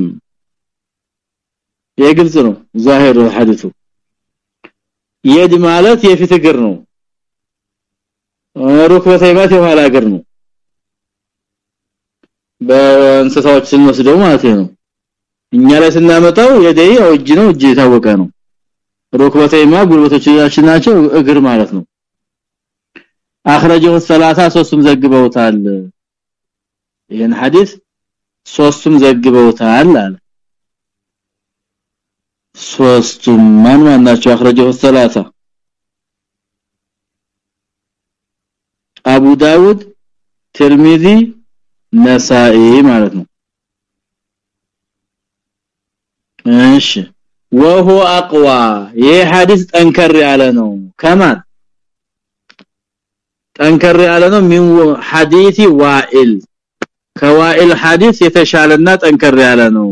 የግልጽ ነው ዛሂሩ ሐዲሱ። የድ ማለት የፊት እግር ነው። ሩክበተይማት የኋላ እግር ነው። በእንስሳዎች ስንወስደው ማለት ነው። እኛ ላይ ስናመጣው የደይ እጅ ነው እጅ የታወቀ ነው። ሩክበተይማ ጉልበቶቻችን ናቸው እግር ማለት ነው አخرجه الثلاثه ሶስቱም ዘግበውታል። ይሄን ሐዲስ ሶስቱም ዘግበውታል አለ። ሶስቱም ማን ማን ናቸው? አخرجه الثلاثه አቡ ዳውድ ትርሚዚ ነሳኤ ማለት ነው። እሺ وهو اقوى ይሄ ሐዲስ ጠንከር ያለ ነው። ከማን? ጠንከር ያለ ነው። ሚን ሐዲሲ ዋኢል ከዋኢል ሐዲስ የተሻለና ጠንከር ያለ ነው።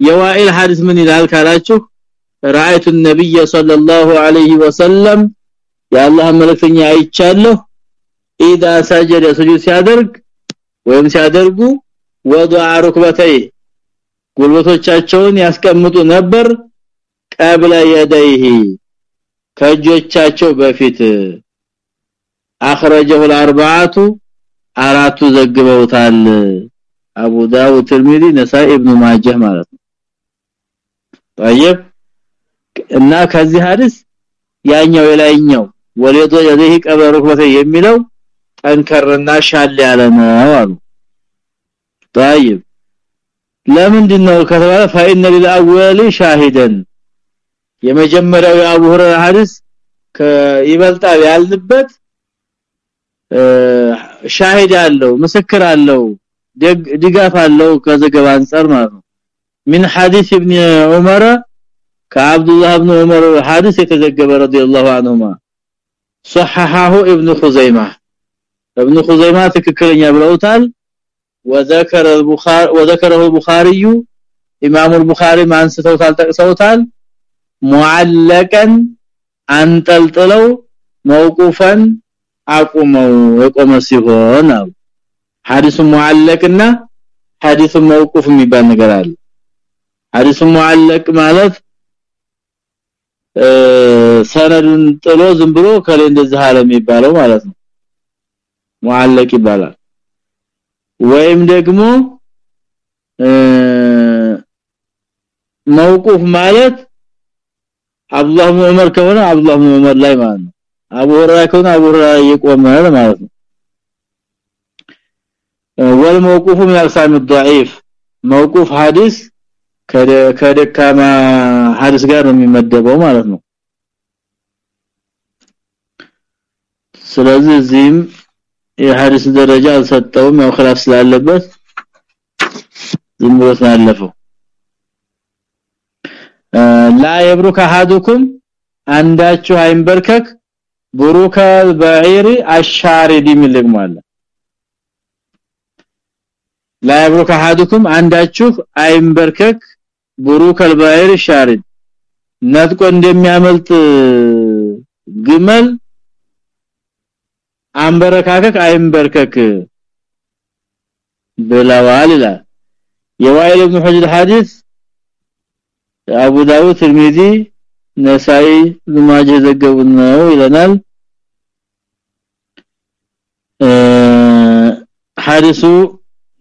የዋኢል ሐዲስ ምን ይላል ካላችሁ ራአይቱ النبي صلى الله ወሰለም وسلم የአላህ መልእክተኛ አይቻለሁ። ኢዳ ሰጀደ ስጁድ ሲያደርግ ወይም ሲያደርጉ ወዱአ ሩክበተይ ጉልበቶቻቸውን ያስቀምጡ ነበር ቀብለ የደይሂ ከእጆቻቸው በፊት اخرجه الاربعه አራቱ ዘግበውታል። አቡ ዳውድ ትርሚዚ ነሳኢ ኢብኑ ማጀህ ማለት ነው። طيب እና ከዚህ ሐዲስ ያኛው የላይኛው ወለዶ የዚህ ቀበሩ ወተ የሚለው ጠንከርና ሻል ያለ ነው አሉ። طيب ለምንድን ነው ከተባለ فإن للأول شاهدا የመጀመሪያው የአቡ ሁረይራ ሐዲስ ከይበልጣል ያልንበት ሻሂድ አለው ምስክር አለው ድጋፍ አለው ከዘገባ አንፃር ማለት ነው من حديث ابن عمر كعبد الله بن عمر حادث يتذكر رضي الله عنهما صححه ابن خزيمه ابن خزيمه تككلني ብለውታል وذكر البخاري وذكره البخاري امام البخاري ما انስተውታል ጠቅሰውታል معلقا አንጠልጥለው موقوفا አቁመው የቆመ ሲሆን ሐዲሱ ሙዓለቅና ሐዲሱ መውቁፍ የሚባል ነገር አለ። ሐዲስ ሙዓለቅ ማለት ሰነዱን ጥሎ ዝም ብሎ ከሌ እንደዚህ አለ የሚባለው ማለት ነው። ሙዓለቅ ይባላል። ወይም ደግሞ መውቁፍ ማለት አብዱላህ ዑመር ከሆነ አብዱላህ ዑመር ላይ ማለት ነው አቡ ሁረይራ ከሆነ አቡ ሁረይራ የቆመ ማለት ነው والموقوف من اقسام الضعيف موقوف حديث ከደካማ ሐዲስ ጋር ነው የሚመደበው ማለት ነው ስለዚህ እዚህም የሐዲስ ደረጃ አልሰጠውም ያው خلاف ስላለበት ዝም ብሎ ስላለፈው ላ የብሩክ አሐዱኩም አንዳችሁ አይንበርከክ ቡሩከል በዒሪ አሻሪድ ይምልግማል ላይብሩክ አሐዱኩም አንዳችሁ አይንበርከክ ቡሩከል በዒሪ ሻሪድ። ነጥቆ እንደሚያመልጥ ግመል አንበረካከክ አይንበርከክ ብለዋል የዋይል ኢብኑ ሐዲስ አቡ ዳውድ ትርሚዚ ነሳኢ ማጀ ዘገቡት ነው ይለናል። ሐዲሱ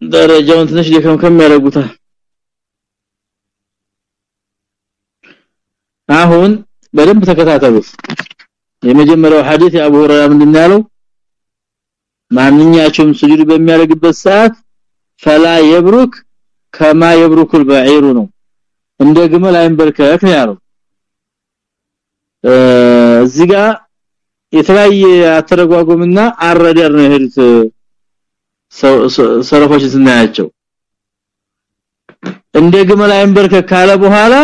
ደረጃውን ትንሽ ሊከምከም ያደርጉታል። አሁን በደንብ ተከታተሉት። የመጀመሪያው ሐዲስ የአቡ ሁረይራ ምንድነው ያለው? ማንኛቸውም ስጁድ በሚያደርግበት ሰዓት ፈላ የብሩክ ከማ የብሩኩል በዒሩ ነው። እንደ ግመል አይንበርከክ ነው ያለው እዚህ ጋር የተለያየ አተረጓጎምና አረዳር ነው የሄዱት ሰረፎች ስናያቸው እንደ ግመል አይንበርከክ ካለ በኋላ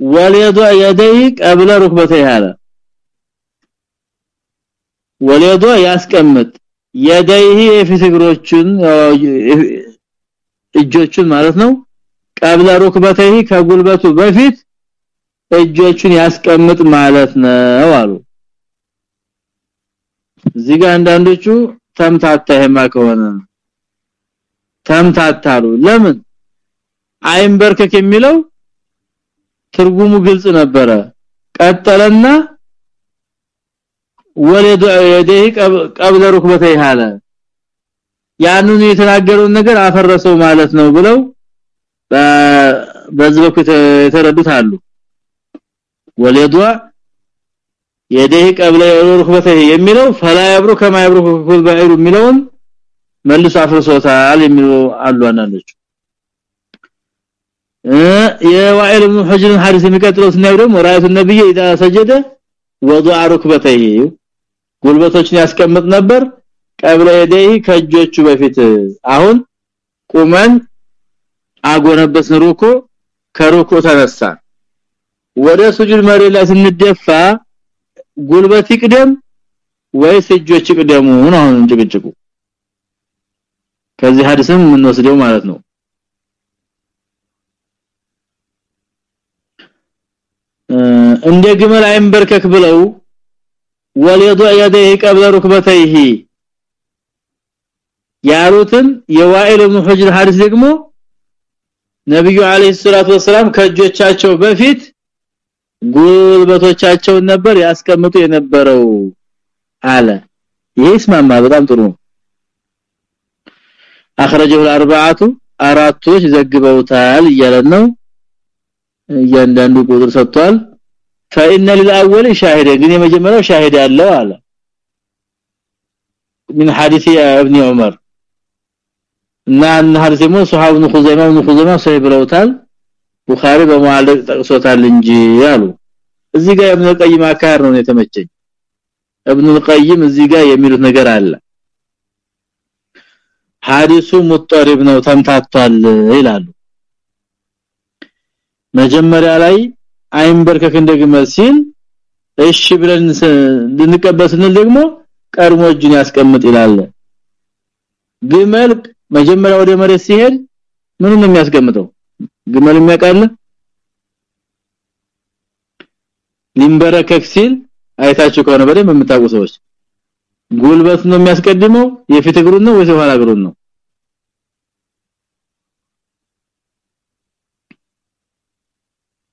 ወለዱ يديه قبل ركبتيه አለ ወለዱ ያስቀምጥ የደይህ የፊት እግሮቹን እጆቹን ማለት ነው ቀብለ ሩክበተይ ከጉልበቱ በፊት እጆቹን ያስቀምጥ ማለት ነው አሉ። እዚህ አንዳንዶቹ ተምታታ ይሄማ ከሆነ ተምታታሉ ለምን? አይንበርከክ የሚለው ትርጉሙ ግልጽ ነበረ። ቀጠለና ወለዱ የደህ ቀብለ ሩክበተይ አለ ያንኑ የተናገረውን ነገር አፈረሰው ማለት ነው ብለው በዚህ በኩል የተረዱት አሉ ወለዷ የደህ ቀብለ ሩህበተ የሚለው ፈላ ያብሩ ከማ ያብሩ ኩል ባይሩ የሚለውን መልሶ አፍርሶታል የሚሉ አሉ አንዳንዶች የዋኢል ኢብኑ ሐጅር ሐዲስ የሚቀጥለው ስናይ ደግሞ ራይቱ ነብይ ኢዳ ሰጀደ ወضع ሩክበተይ ጉልበቶችን ያስቀምጥ ነበር። ቀብለ የደይ ከእጆቹ በፊት አሁን ቁመን አጎነበስን ሩኩ ከሩኩ ተነሳ። ወደ ስጁድ መሬት ላይ ስንደፋ ጉልበት ይቅደም ወይስ እጆች ይቅደሙ ነው አሁን ከዚህ ሐዲስም የምንወስደው ማለት ነው። እንደ ግመል አይንበርከክ ብለው ወልየضع يديه قبل ركبتيه ያሉትን የዋኢል ኢብኑ ሐዲስ ደግሞ ነብዩ አለይሂ ሰላቱ ወሰለም ከእጆቻቸው በፊት ጉልበቶቻቸውን ነበር ያስቀምጡ የነበረው አለ። ይስማማ በጣም ጥሩ اخرجه الاربعه አራቶች ዘግበውታል እያለን ነው። እያንዳንዱ ቁጥር ሰጥቷል። فإن للأول شاهد ግን የመጀመሪያው شاهد አለው አለ። من حديث ابن عمر እና ان حديث من صحابه خزيمه من خزيمه ቡኻሪ በመዓለቅ ጠቅሶታል እንጂ ያሉ እዚህ ጋር ኢብኑ ቀይም አካር ነው የተመቸኝ። ኢብኑ ቀይም እዚህ ጋር የሚሉት ነገር አለ። ሐዲሱ ሙጠሪብ ነው ተምታቷል ይላሉ። መጀመሪያ ላይ አይንበርከክ እንደግመል ሲል እሺ ብለን ልንቀበል ስንል ደግሞ ቀድሞ እጁን ያስቀምጥ ይላል። ግመል መጀመሪያ ወደ መሬት ሲሄድ ምን ነው የሚያስቀምጠው ግመል የሚያቃለ ሊንበረከክ ሲል አይታችሁ ከሆነ በደንብ የምታውቁ ሰዎች ጉልበት ነው የሚያስቀድመው? የፊት እግሩን ነው ወይስ የኋላ እግሩን ነው?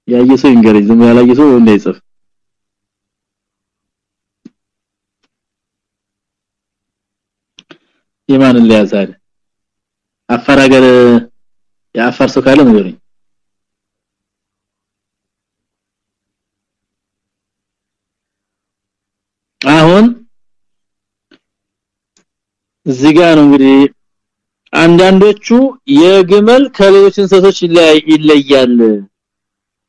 ያየሰው ይንገር ዝም ያላየሰው እንዳይጽፍ የማን ሊያዛል አፋር ሀገር የአፋር ሰው ካለ ንገረኝ አሁን እዚህ ነው እንግዲህ አንዳንዶቹ የግመል ከሌሎች እንስሶች ይለያል።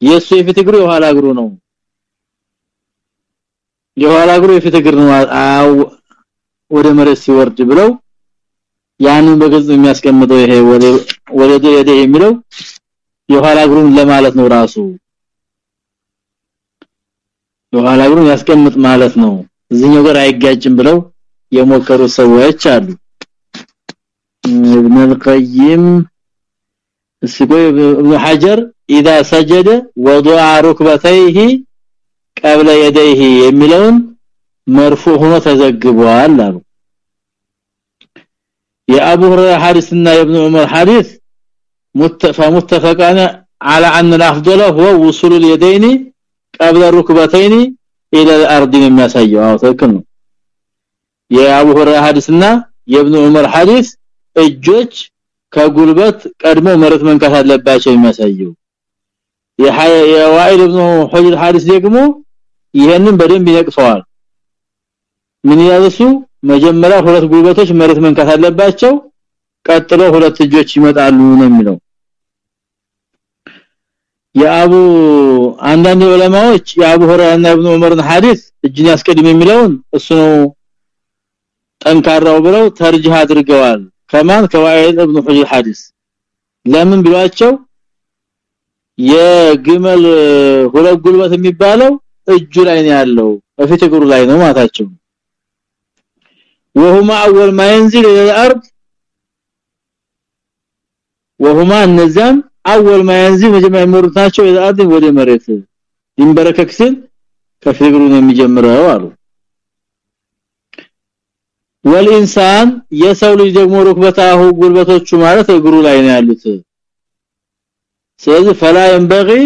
የሱ የፊት እግሩ የኋላ እግሩ ነው። የኋላ እግሩ የፊት እግር ነው። ወደ መሬት ሲወርድ ብለው ያንን በግልጽ የሚያስቀምጠው ይሄ ወደ ወደ የደ የሚለው የኋላ እግሩን ለማለት ነው ራሱ። የኋላ እግሩን ያስቀምጥ ማለት ነው እዚህኛው ጋር አይጋጭም ብለው የሞከሩ ሰዎች አሉ ابن القيم ሲቆይ ابن حجر اذا سجد وضع ركبتيه قبل يديه የሚለውን مرفوع ሆኖ ተዘግቧል አሉ የአቡ ሁረይራ ሐዲስና የኢብኑ ዑመር ሐዲስ متفقان على ان الافضل هو وصول اليدين قبل الركبتين الى الارض የሚያሳየው አዎ ትክክል ነው የአቡ ሁረይራ ሐዲስና የኢብኑ ዑመር ሐዲስ እጆች ከጉልበት ቀድሞ መሬት መንካት አለባቸው የሚያሳየው የዋኢል ኢብኑ ሁጅር ሐዲስ ደግሞ ይሄንን በደንብ ይነቅሰዋል ምን ያለሱ መጀመሪያ ሁለት ጉልበቶች መሬት መንካት አለባቸው ቀጥሎ ሁለት እጆች ይመጣሉ ነው የሚለው የአቡ አንዳንድ ዑለማዎች የአቡ ሁረይራና ኢብኑ ዑመርን ሐዲስ እጅን ያስቀድም የሚለውን እሱ ነው ጠንካራው ብለው ተርጂህ አድርገዋል ከማን ከዋኢድ ኢብኑ ሁጅር ሐዲስ ለምን ብሏቸው የግመል ሁለት ጉልበት የሚባለው እጁ ላይ ነው ያለው በፊት እግሩ ላይ ነው ማታቸው وهما اول ما ينزل الى الارض وهما النظام اول ما ينزل መጀመሪያ የሚወርዳቸው الى الارض ወደ መሬት ይንበረከክ ሲል ከፊት እግሩ ነው የሚጀምረው አሉ ወልኢንሳን የሰው ልጅ ደግሞ ሩክበታሁ ጉልበቶቹ ማለት እግሩ ላይ ነው ያሉት ስለዚህ فلا ينبغي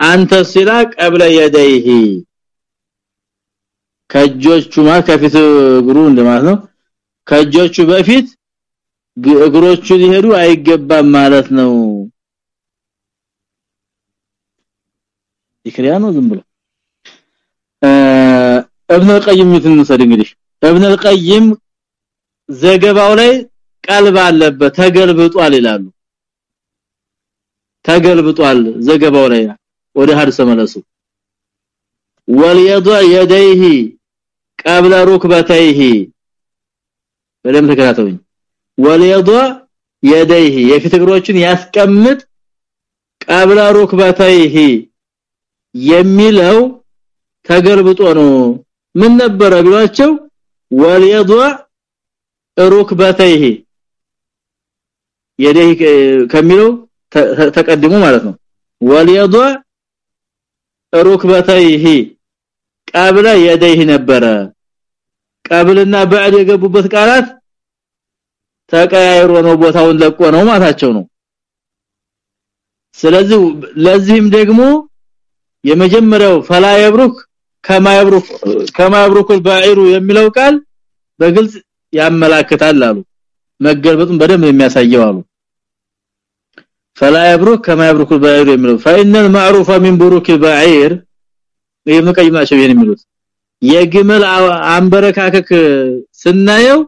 ان تصل قبل يديه ከእጆቹ ማለት ከፊት እግሩ እንደማለት ነው ከእጆቹ በፊት እግሮቹ ሊሄዱ አይገባም ማለት ነው ይክሪያ ነው ዝም ብሎ። እብነ ቀይም ይተነሰድ እንግዲህ። እብነ ቀይም ዘገባው ላይ ቀልብ አለበት ተገልብጧል ይላሉ። ተገልብጧል ዘገባው ላይ ወደ ሀርሰ መለሱ ወልየضع يديه قبل ركبتيه በደም ተከታተሉኝ። ወልየضع يديه የፊት እግሮችን ያስቀምጥ قبل ركبتيه የሚለው ተገልብጦ ነው። ምን ነበረ ቢሏቸው ወልየضع ሩክበተይሂ የደይ ከሚለው ተቀድሞ ማለት ነው። ወልየضع ሩክበተይሂ ቀብለ የደይህ ነበረ። ቀብልና በዕድ የገቡበት ቃላት ተቀያይሮ ነው ቦታውን ለቆ ነው ማታቸው ነው። ስለዚህ ለዚህም ደግሞ የመጀመሪያው ፈላ የብሩክ ከማ የብሩክ ከማ የብሩክ البعير የሚለው ቃል በግልጽ ያመላክታል አሉ መገልበጡን በደንብ የሚያሳየው አሉ فلا يبرك كما يبرك البعير የሚለው فإن المعروف من بروك البعير ይሄም ቀይማቸው ይሄን የሚሉት የግመል አንበረካከክ ስናየው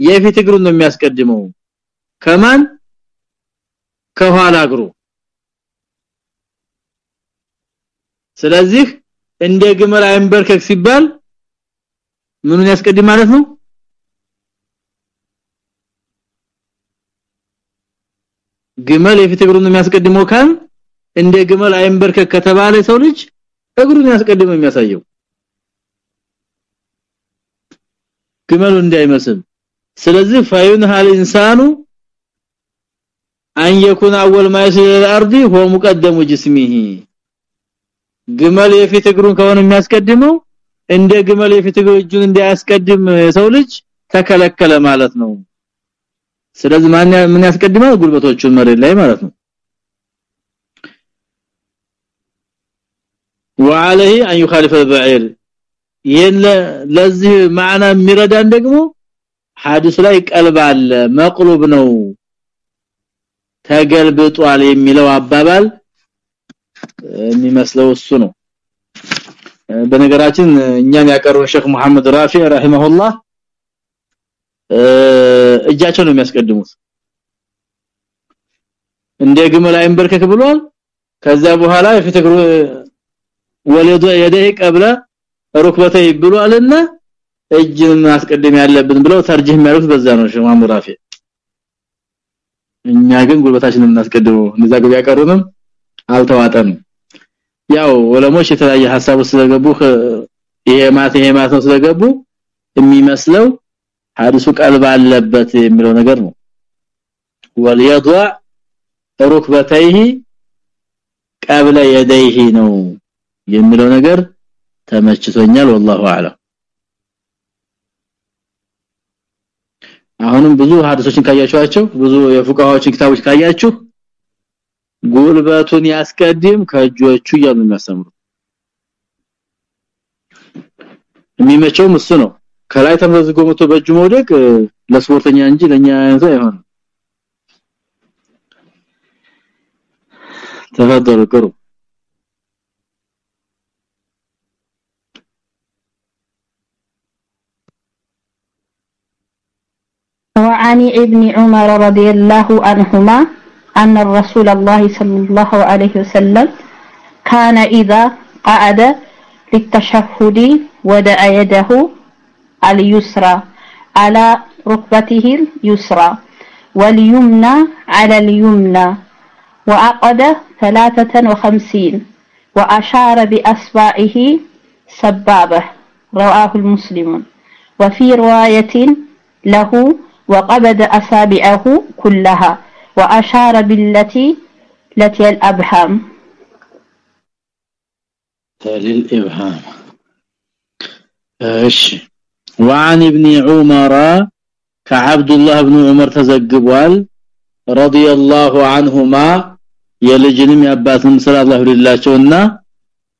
የፊት እግሩን ነው የሚያስቀድመው ከማን ከኋላ እግሩ ስለዚህ እንደ ግመል አንበርከክ ሲባል ምኑን ያስቀድም ማለት ነው ግመል የፊት እግሩን የሚያስቀድመው ካል እንደ ግመል አይንበርከክ ከተባለ ሰው ልጅ እግሩን ያስቀድመው የሚያሳየው ግመሉ እንዳይመስል ስለዚህ ፈዩን ሀል ኢንሳኑ አን يكون اول ما يصل الى الارض هو مقدم جسمه ግመል የፊት እግሩን ከሆነ የሚያስቀድመው እንደ ግመል የፊት እጁን እንዳያስቀድም ሰው ልጅ ተከለከለ ማለት ነው ስለዚህ ማን ምን ያስቀድማል ጉልበቶቹን መሬት ላይ ማለት ነው وعليه ان يخالف البعير ይሄን ለዚህ ማዕና የሚረዳን ደግሞ ሐዲስ ላይ ቀልብ አለ መቅሉብ ነው ተገልብጧል የሚለው አባባል የሚመስለው እሱ ነው። በነገራችን እኛን ያቀረበው ሼክ መሐመድ ራፊ ረሂመሁላህ እጃቸው ነው የሚያስቀድሙት። እንደ ግመል አይንበርከክ ብሏል። ከዛ በኋላ እግሩ ወለዶ የደይ ቀብለ ሩክበተይ ብሏልና እጅን ማስቀደም ያለብን ብለው ተርጅህ የሚያሉት በዛ ነው ሼክ መሐመድ ራፊ። እኛ ግን ጉልበታችንን እናስቀድመው እንደዛ ገብ ያቀሩንም አልተዋጠንም ያው ወለሞች የተለያየ ሐሳብ ስለገቡ የማት የማት ስለገቡ የሚመስለው ሐዲሱ ቀልብ አለበት የሚለው ነገር ነው። ወልየضع ركبتيه قبل يديه ነው የሚለው ነገር ተመችቶኛል። والله اعلم አሁንም ብዙ ሐዲሶችን ካያችኋቸው ብዙ የፉቃዎችን ክታቦች ካያችሁ ጉልበቱን ያስቀድም ከእጆቹ እያሉ የሚያስተምሩ የሚመቸውም እሱ ነው ከላይ ተመዝጎ መቶ በእጁ መውደቅ ለስፖርተኛ እንጂ ለኛ አይነት አይሆንም ተፈደሩ ቅሩ وعن ابن عمر رضي الله عنهما أن الرسول الله صلى الله عليه وسلم كان إذا قعد للتشهد ودع يده اليسرى على ركبته اليسرى واليمنى على اليمنى وعقد ثلاثة وخمسين وأشار بأصبعه سبابة. رواه المسلمون وفي رواية له وقبض أصابعه كلها. وأشار بالتي التي الأبهام. للإبهام إيش؟ وعن ابن عمر كعبد الله بن عمر تزقبوال رضي الله عنهما يلجنم اباتهم صلى الله عليه وسلم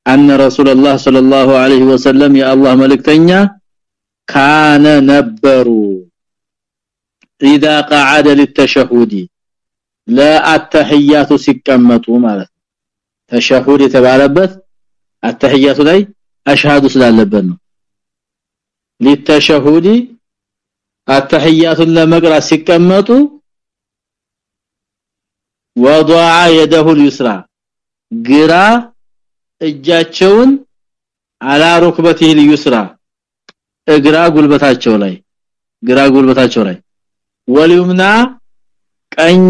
أن رسول الله صلى الله عليه وسلم يا الله ملكتنيا كان نبروا إذا قعد للتشهد. ለአተህያቱ ሲቀመጡ ማለት ተሸሁድ የተባለበት አተህያቱ ላይ አሽሃዱ ስላለበት ነው። ለተሸሁዲ አተህያቱን ለመቅራት ሲቀመጡ وضع يده اليسرى ግራ እጃቸውን አላ ሩክበቲሂ اليسرى እግራ ጉልበታቸው ላይ ግራ ጉልበታቸው ላይ። ወልዩምና ቀኝ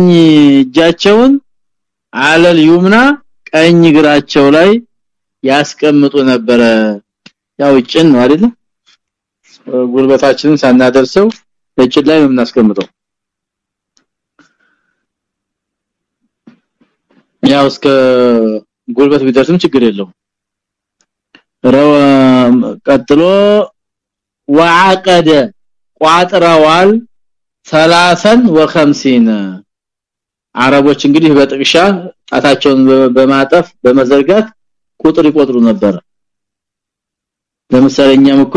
እጃቸውን አለል ዩምና ቀኝ እግራቸው ላይ ያስቀምጡ ነበረ። ያው ጭን ነው አይደል ጉልበታችንን ሳናደርሰው እጭን ላይ ነው የምናስቀምጠው። ያው እስከ ጉልበት ቢደርስም ችግር የለው ረው ቀጥሎ ወዓቀደ ቋጥራዋል 53 አረቦች እንግዲህ በጥቅሻ ጣታቸውን በማጠፍ በመዘርጋት ቁጥር ይቆጥሩ ነበር። ለምሳሌ እኛም እኮ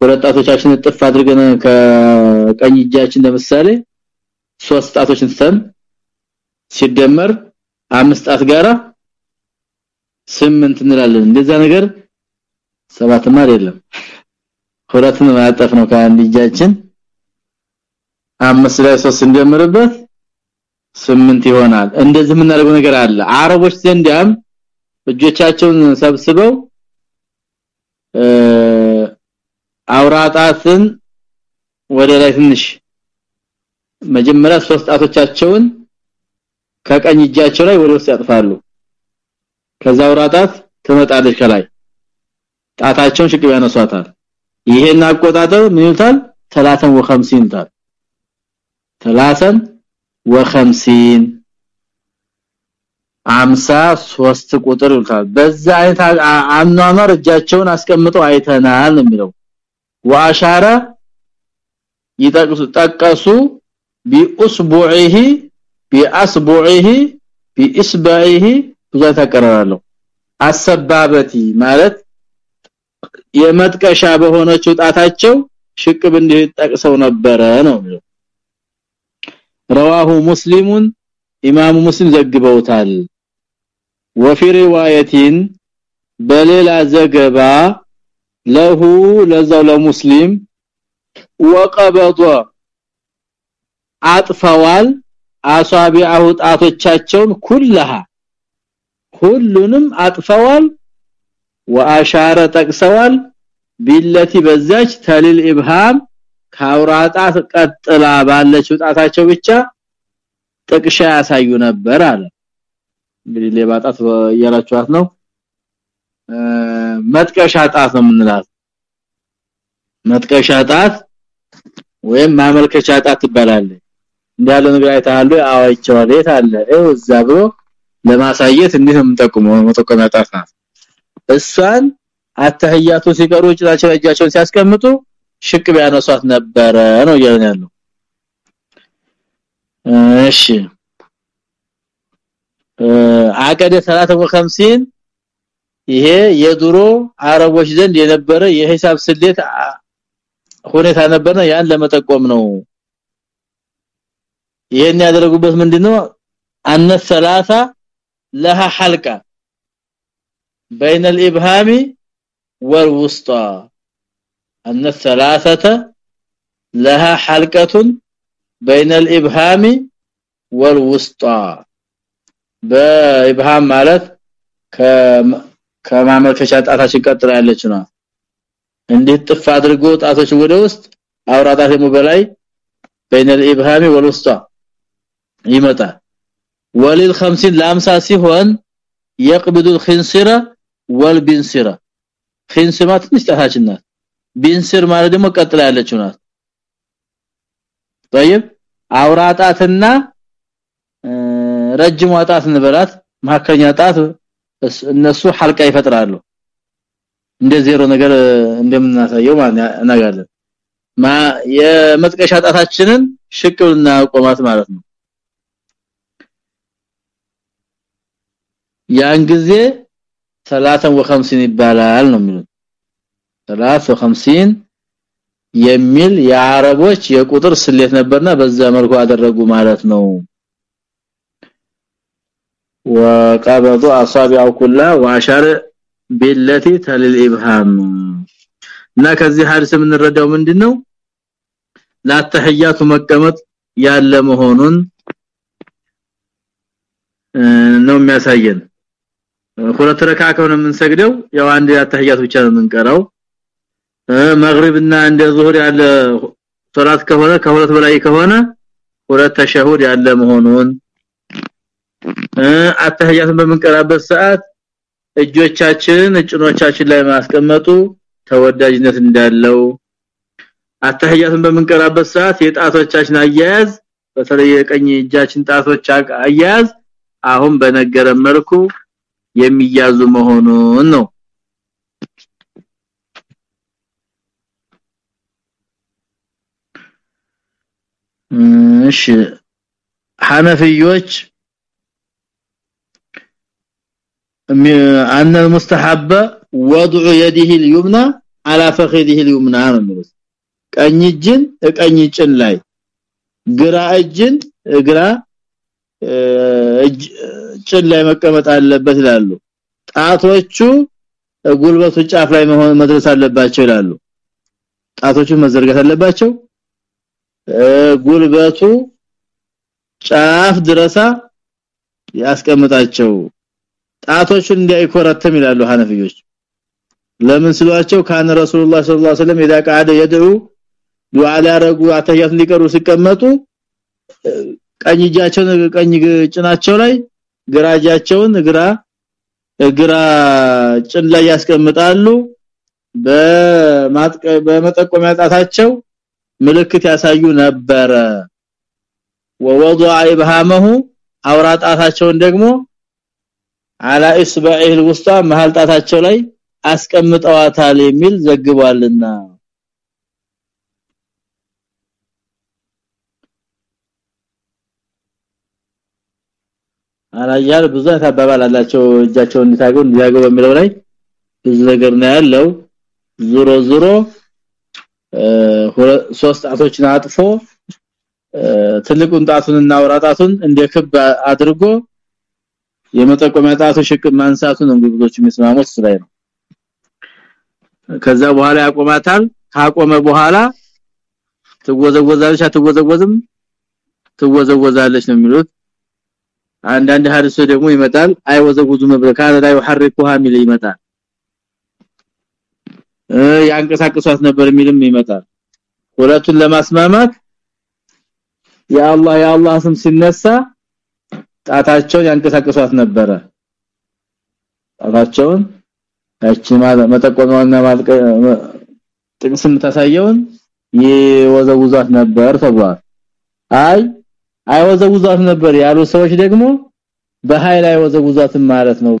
ወረጣቶቻችን ጥፍ አድርገን ከቀኝ እጃችን ለምሳሌ ሶስት ጣቶችን ተን ሲደመር አምስት ጣት ጋራ ስምንት እንላለን። እንደዛ ነገር ሰባትም አይደለም ሁለትን ማጠፍ ነው ከአንድ እጃችን አምስት ላይ ሶስት እንደምርበት ስምንት ይሆናል። እንደዚህ የምናደርገው ነገር አለ። አረቦች ዘንዳም እጆቻቸውን ሰብስበው አውራጣትን ወደ ላይ ትንሽ መጀመሪያ ሶስት ጣቶቻቸውን ከቀኝ እጃቸው ላይ ወደ ውስጥ ያጥፋሉ። ከዛ አውራጣት ትመጣለች ከላይ። ጣታቸውን ሽቅብ ያነሷታል። ይሄን አቆጣጠር ምን ይሉታል? 53 ታል 53 አምሳ ሶስት ቁጥር ይሉታል በዛ አይነት አኗኗር እጃቸውን አስቀምጠው አይተናል የሚለው። ወአሻረ ይጠቅሱ ጠቀሱ ቢኡስቡዒሂ ቢአስቡዒሂ ቢኢስባዒሂ ብዙ ተቀራራለሁ አሰባበቲ ማለት የመጥቀሻ በሆነችው ጣታቸው ሽቅብ እንዲጠቅሰው ነበረ ነው رواه مسلم امام مسلم ዘግበውታል። وفي روايه በሌላ ዘገባ ለሁ ለዛው ለሙስሊም ወቀበض አጥፈዋል። አሳቢአሁ ጣቶቻቸውን ኩልሃ ሁሉንም አጥፈዋል። ወአሻረ ጠቅሰዋል። ቢለቲ በዛች ተሊል ኢብሃም ካውራጣት ቀጥላ ባለችው ጣታቸው ብቻ ጥቅሻ ያሳዩ ነበር አለ። እንግዲህ ለባጣት ያላችኋት ነው። መጥቀሻ ጣት ነው የምንላት። መጥቀሻ ጣት ወይም ማመልከቻ ጣት ትባላለች። እንዳለ ነገር አይታሉ አዋይቸዋል የት አለ? እው እዛ ብሎ ለማሳየት እንዲህ ነው የምንጠቁመው መጠቆሚያ ጣት ናት። እሷን አተህያቱ ሲቀሩ እጃቸው እጃቸውን ሲያስቀምጡ ሽቅብ ያነሷት ነበረ ነው እያልን ያለው እሺ አቀደ 53 ይሄ የድሮ አረቦች ዘንድ የነበረ የሂሳብ ስሌት ሁኔታ ነበርና ያን ለመጠቆም ነው ይሄን ያደረጉበት ምንድነው አነ ሰላሳ لها حلقه بين الابهام والوسطى ان الثلاثه لها حلقه بين الابهام والوسطى በኢብሃም ማለት ከማመልከቻ ጣታችን ቀጥላ ያለች ነው እንዴት ጥፍ አድርጎ ጣቶች ወደ ውስጥ አውራጣት ደግሞ በላይ بين الابهام والوسطى ይመጣል ወሊል 50 ለ50 ሲሆን يقبض الخنصر والبنصر خنصر ማለት ትንሽ ጣታችን ናት ቢንስር ማለት ደግሞ ቀጥላ ያለችው ናት طيب አውራጣትና ረጅም ጣት እንበላት ማከኛ ጣት እነሱ ሐልቃ ይፈጥራሉ እንደ ዜሮ ነገር እንደምናሳየው ማለት እናጋለን ማ የመጥቀሻ ጣታችንን ሽቅብና ቆማት ማለት ነው ያን ጊዜ 53 ይባላል ነው የሚሉት 53 የሚል የአረቦች የቁጥር ስሌት ነበርና በዛ መልኩ አደረጉ ማለት ነው وقبض اصابعه كلها واشار بالتي تل الابهام እና ከዚህ ሐዲስ የምንረዳው ምንድነው ለተህያቱ መቀመጥ ያለ መሆኑን ነው የሚያሳየን ሁለት ረካ ከሆነ የምንሰግደው ያው አንድ አተህያት ብቻ ነው የምንቀራው መግሪብና እንደ ዙሁር ያለ ሶላት ከሆነ ከሁለት በላይ ከሆነ ሁለት ተሸሁድ ያለ መሆኑን። አተህያትን በምንቀራበት ሰዓት እጆቻችንን እጭኖቻችን ላይ ማስቀመጡ ተወዳጅነት እንዳለው። አተህያትን በምንቀራበት ሰዓት የጣቶቻችን አያያዝ በተለይ የቀኝ እጃችን ጣቶች አያያዝ አሁን በነገረ መልኩ የሚያዙ መሆኑን ነው እሺ ሐነፊዮች ان المستحب وضع يده اليمنى على فخذه اليمنى ነው ቀኝ እጅን ቀኝ ጭን ላይ ግራ እጅን ግራ ጭን ላይ መቀመጥ አለበት ይላሉ ጣቶቹ ጉልበቱ ጫፍ ላይ መሆን መድረስ አለባቸው ይላሉ ጣቶቹ መዘርጋት አለባቸው ጉልበቱ ጫፍ ድረሳ ያስቀምጣቸው። ጣቶቹን እንዳይኮረተም ይላሉ ሐነፊዮች። ለምን ስሏቸው ካን ረሱላህ ሰለላሁ ዐለይሂ ወሰለም ኢዳ ቃደ የድዑ ዱዓ አተያት ሊቀሩ ሲቀመጡ ቀኝ ቀኝ ጭናቸው ላይ ግራ እጃቸውን ግራ ግራ ጭን ላይ ያስቀምጣሉ። በማጥቀ በመጠቆሚያ ጣታቸው ምልክት ያሳዩ ነበረ። ووضع ابهامه አውራጣታቸውን ደግሞ على اصبعه الوسطى መሃል ጣታቸው ላይ አስቀምጠዋታል የሚል ዘግቧልና። አላያል ብዙ ተባባላላቸው እጃቸውን እንዲታገው እንዲያገው በሚለው ላይ ብዙ ነገር ነው ያለው። ዙሮ ዙሮ ሶስት ጣቶችን አጥፎ ትልቁን ጣቱንና ወራጣቱን እንደ ክብ አድርጎ የመጠቆሚያ ጣቱ ሽቅብ ማንሳቱን እንግዶች የሚስማሙት ስለይ ነው። ከዛ በኋላ ያቆማታል። ካቆመ በኋላ ትወዘወዛለች አትወዘወዝም? ትወዘወዛለች ነው የሚሉት። አንዳንድ ሀዲስ ደግሞ ይመጣል። አይወዘውዙ መብረካን ላይ ይመጣል። ያንቀሳቀሷት ነበር የሚልም ይመጣል። ሁለቱን ለማስማማት ያአላህ ያአላህ ስም ሲነሳ ጣታቸውን ያንቀሳቀሷት ነበረ። ጣታቸውን ያቺ መጠቆሚያውና ማልቀ ጥቅስም ታሳየውን ይወዘውዟት ነበር ተብሏል። አይ አይወዘውዟት ነበር ያሉ ሰዎች ደግሞ በኃይል አይወዘውዟትም ማለት ነው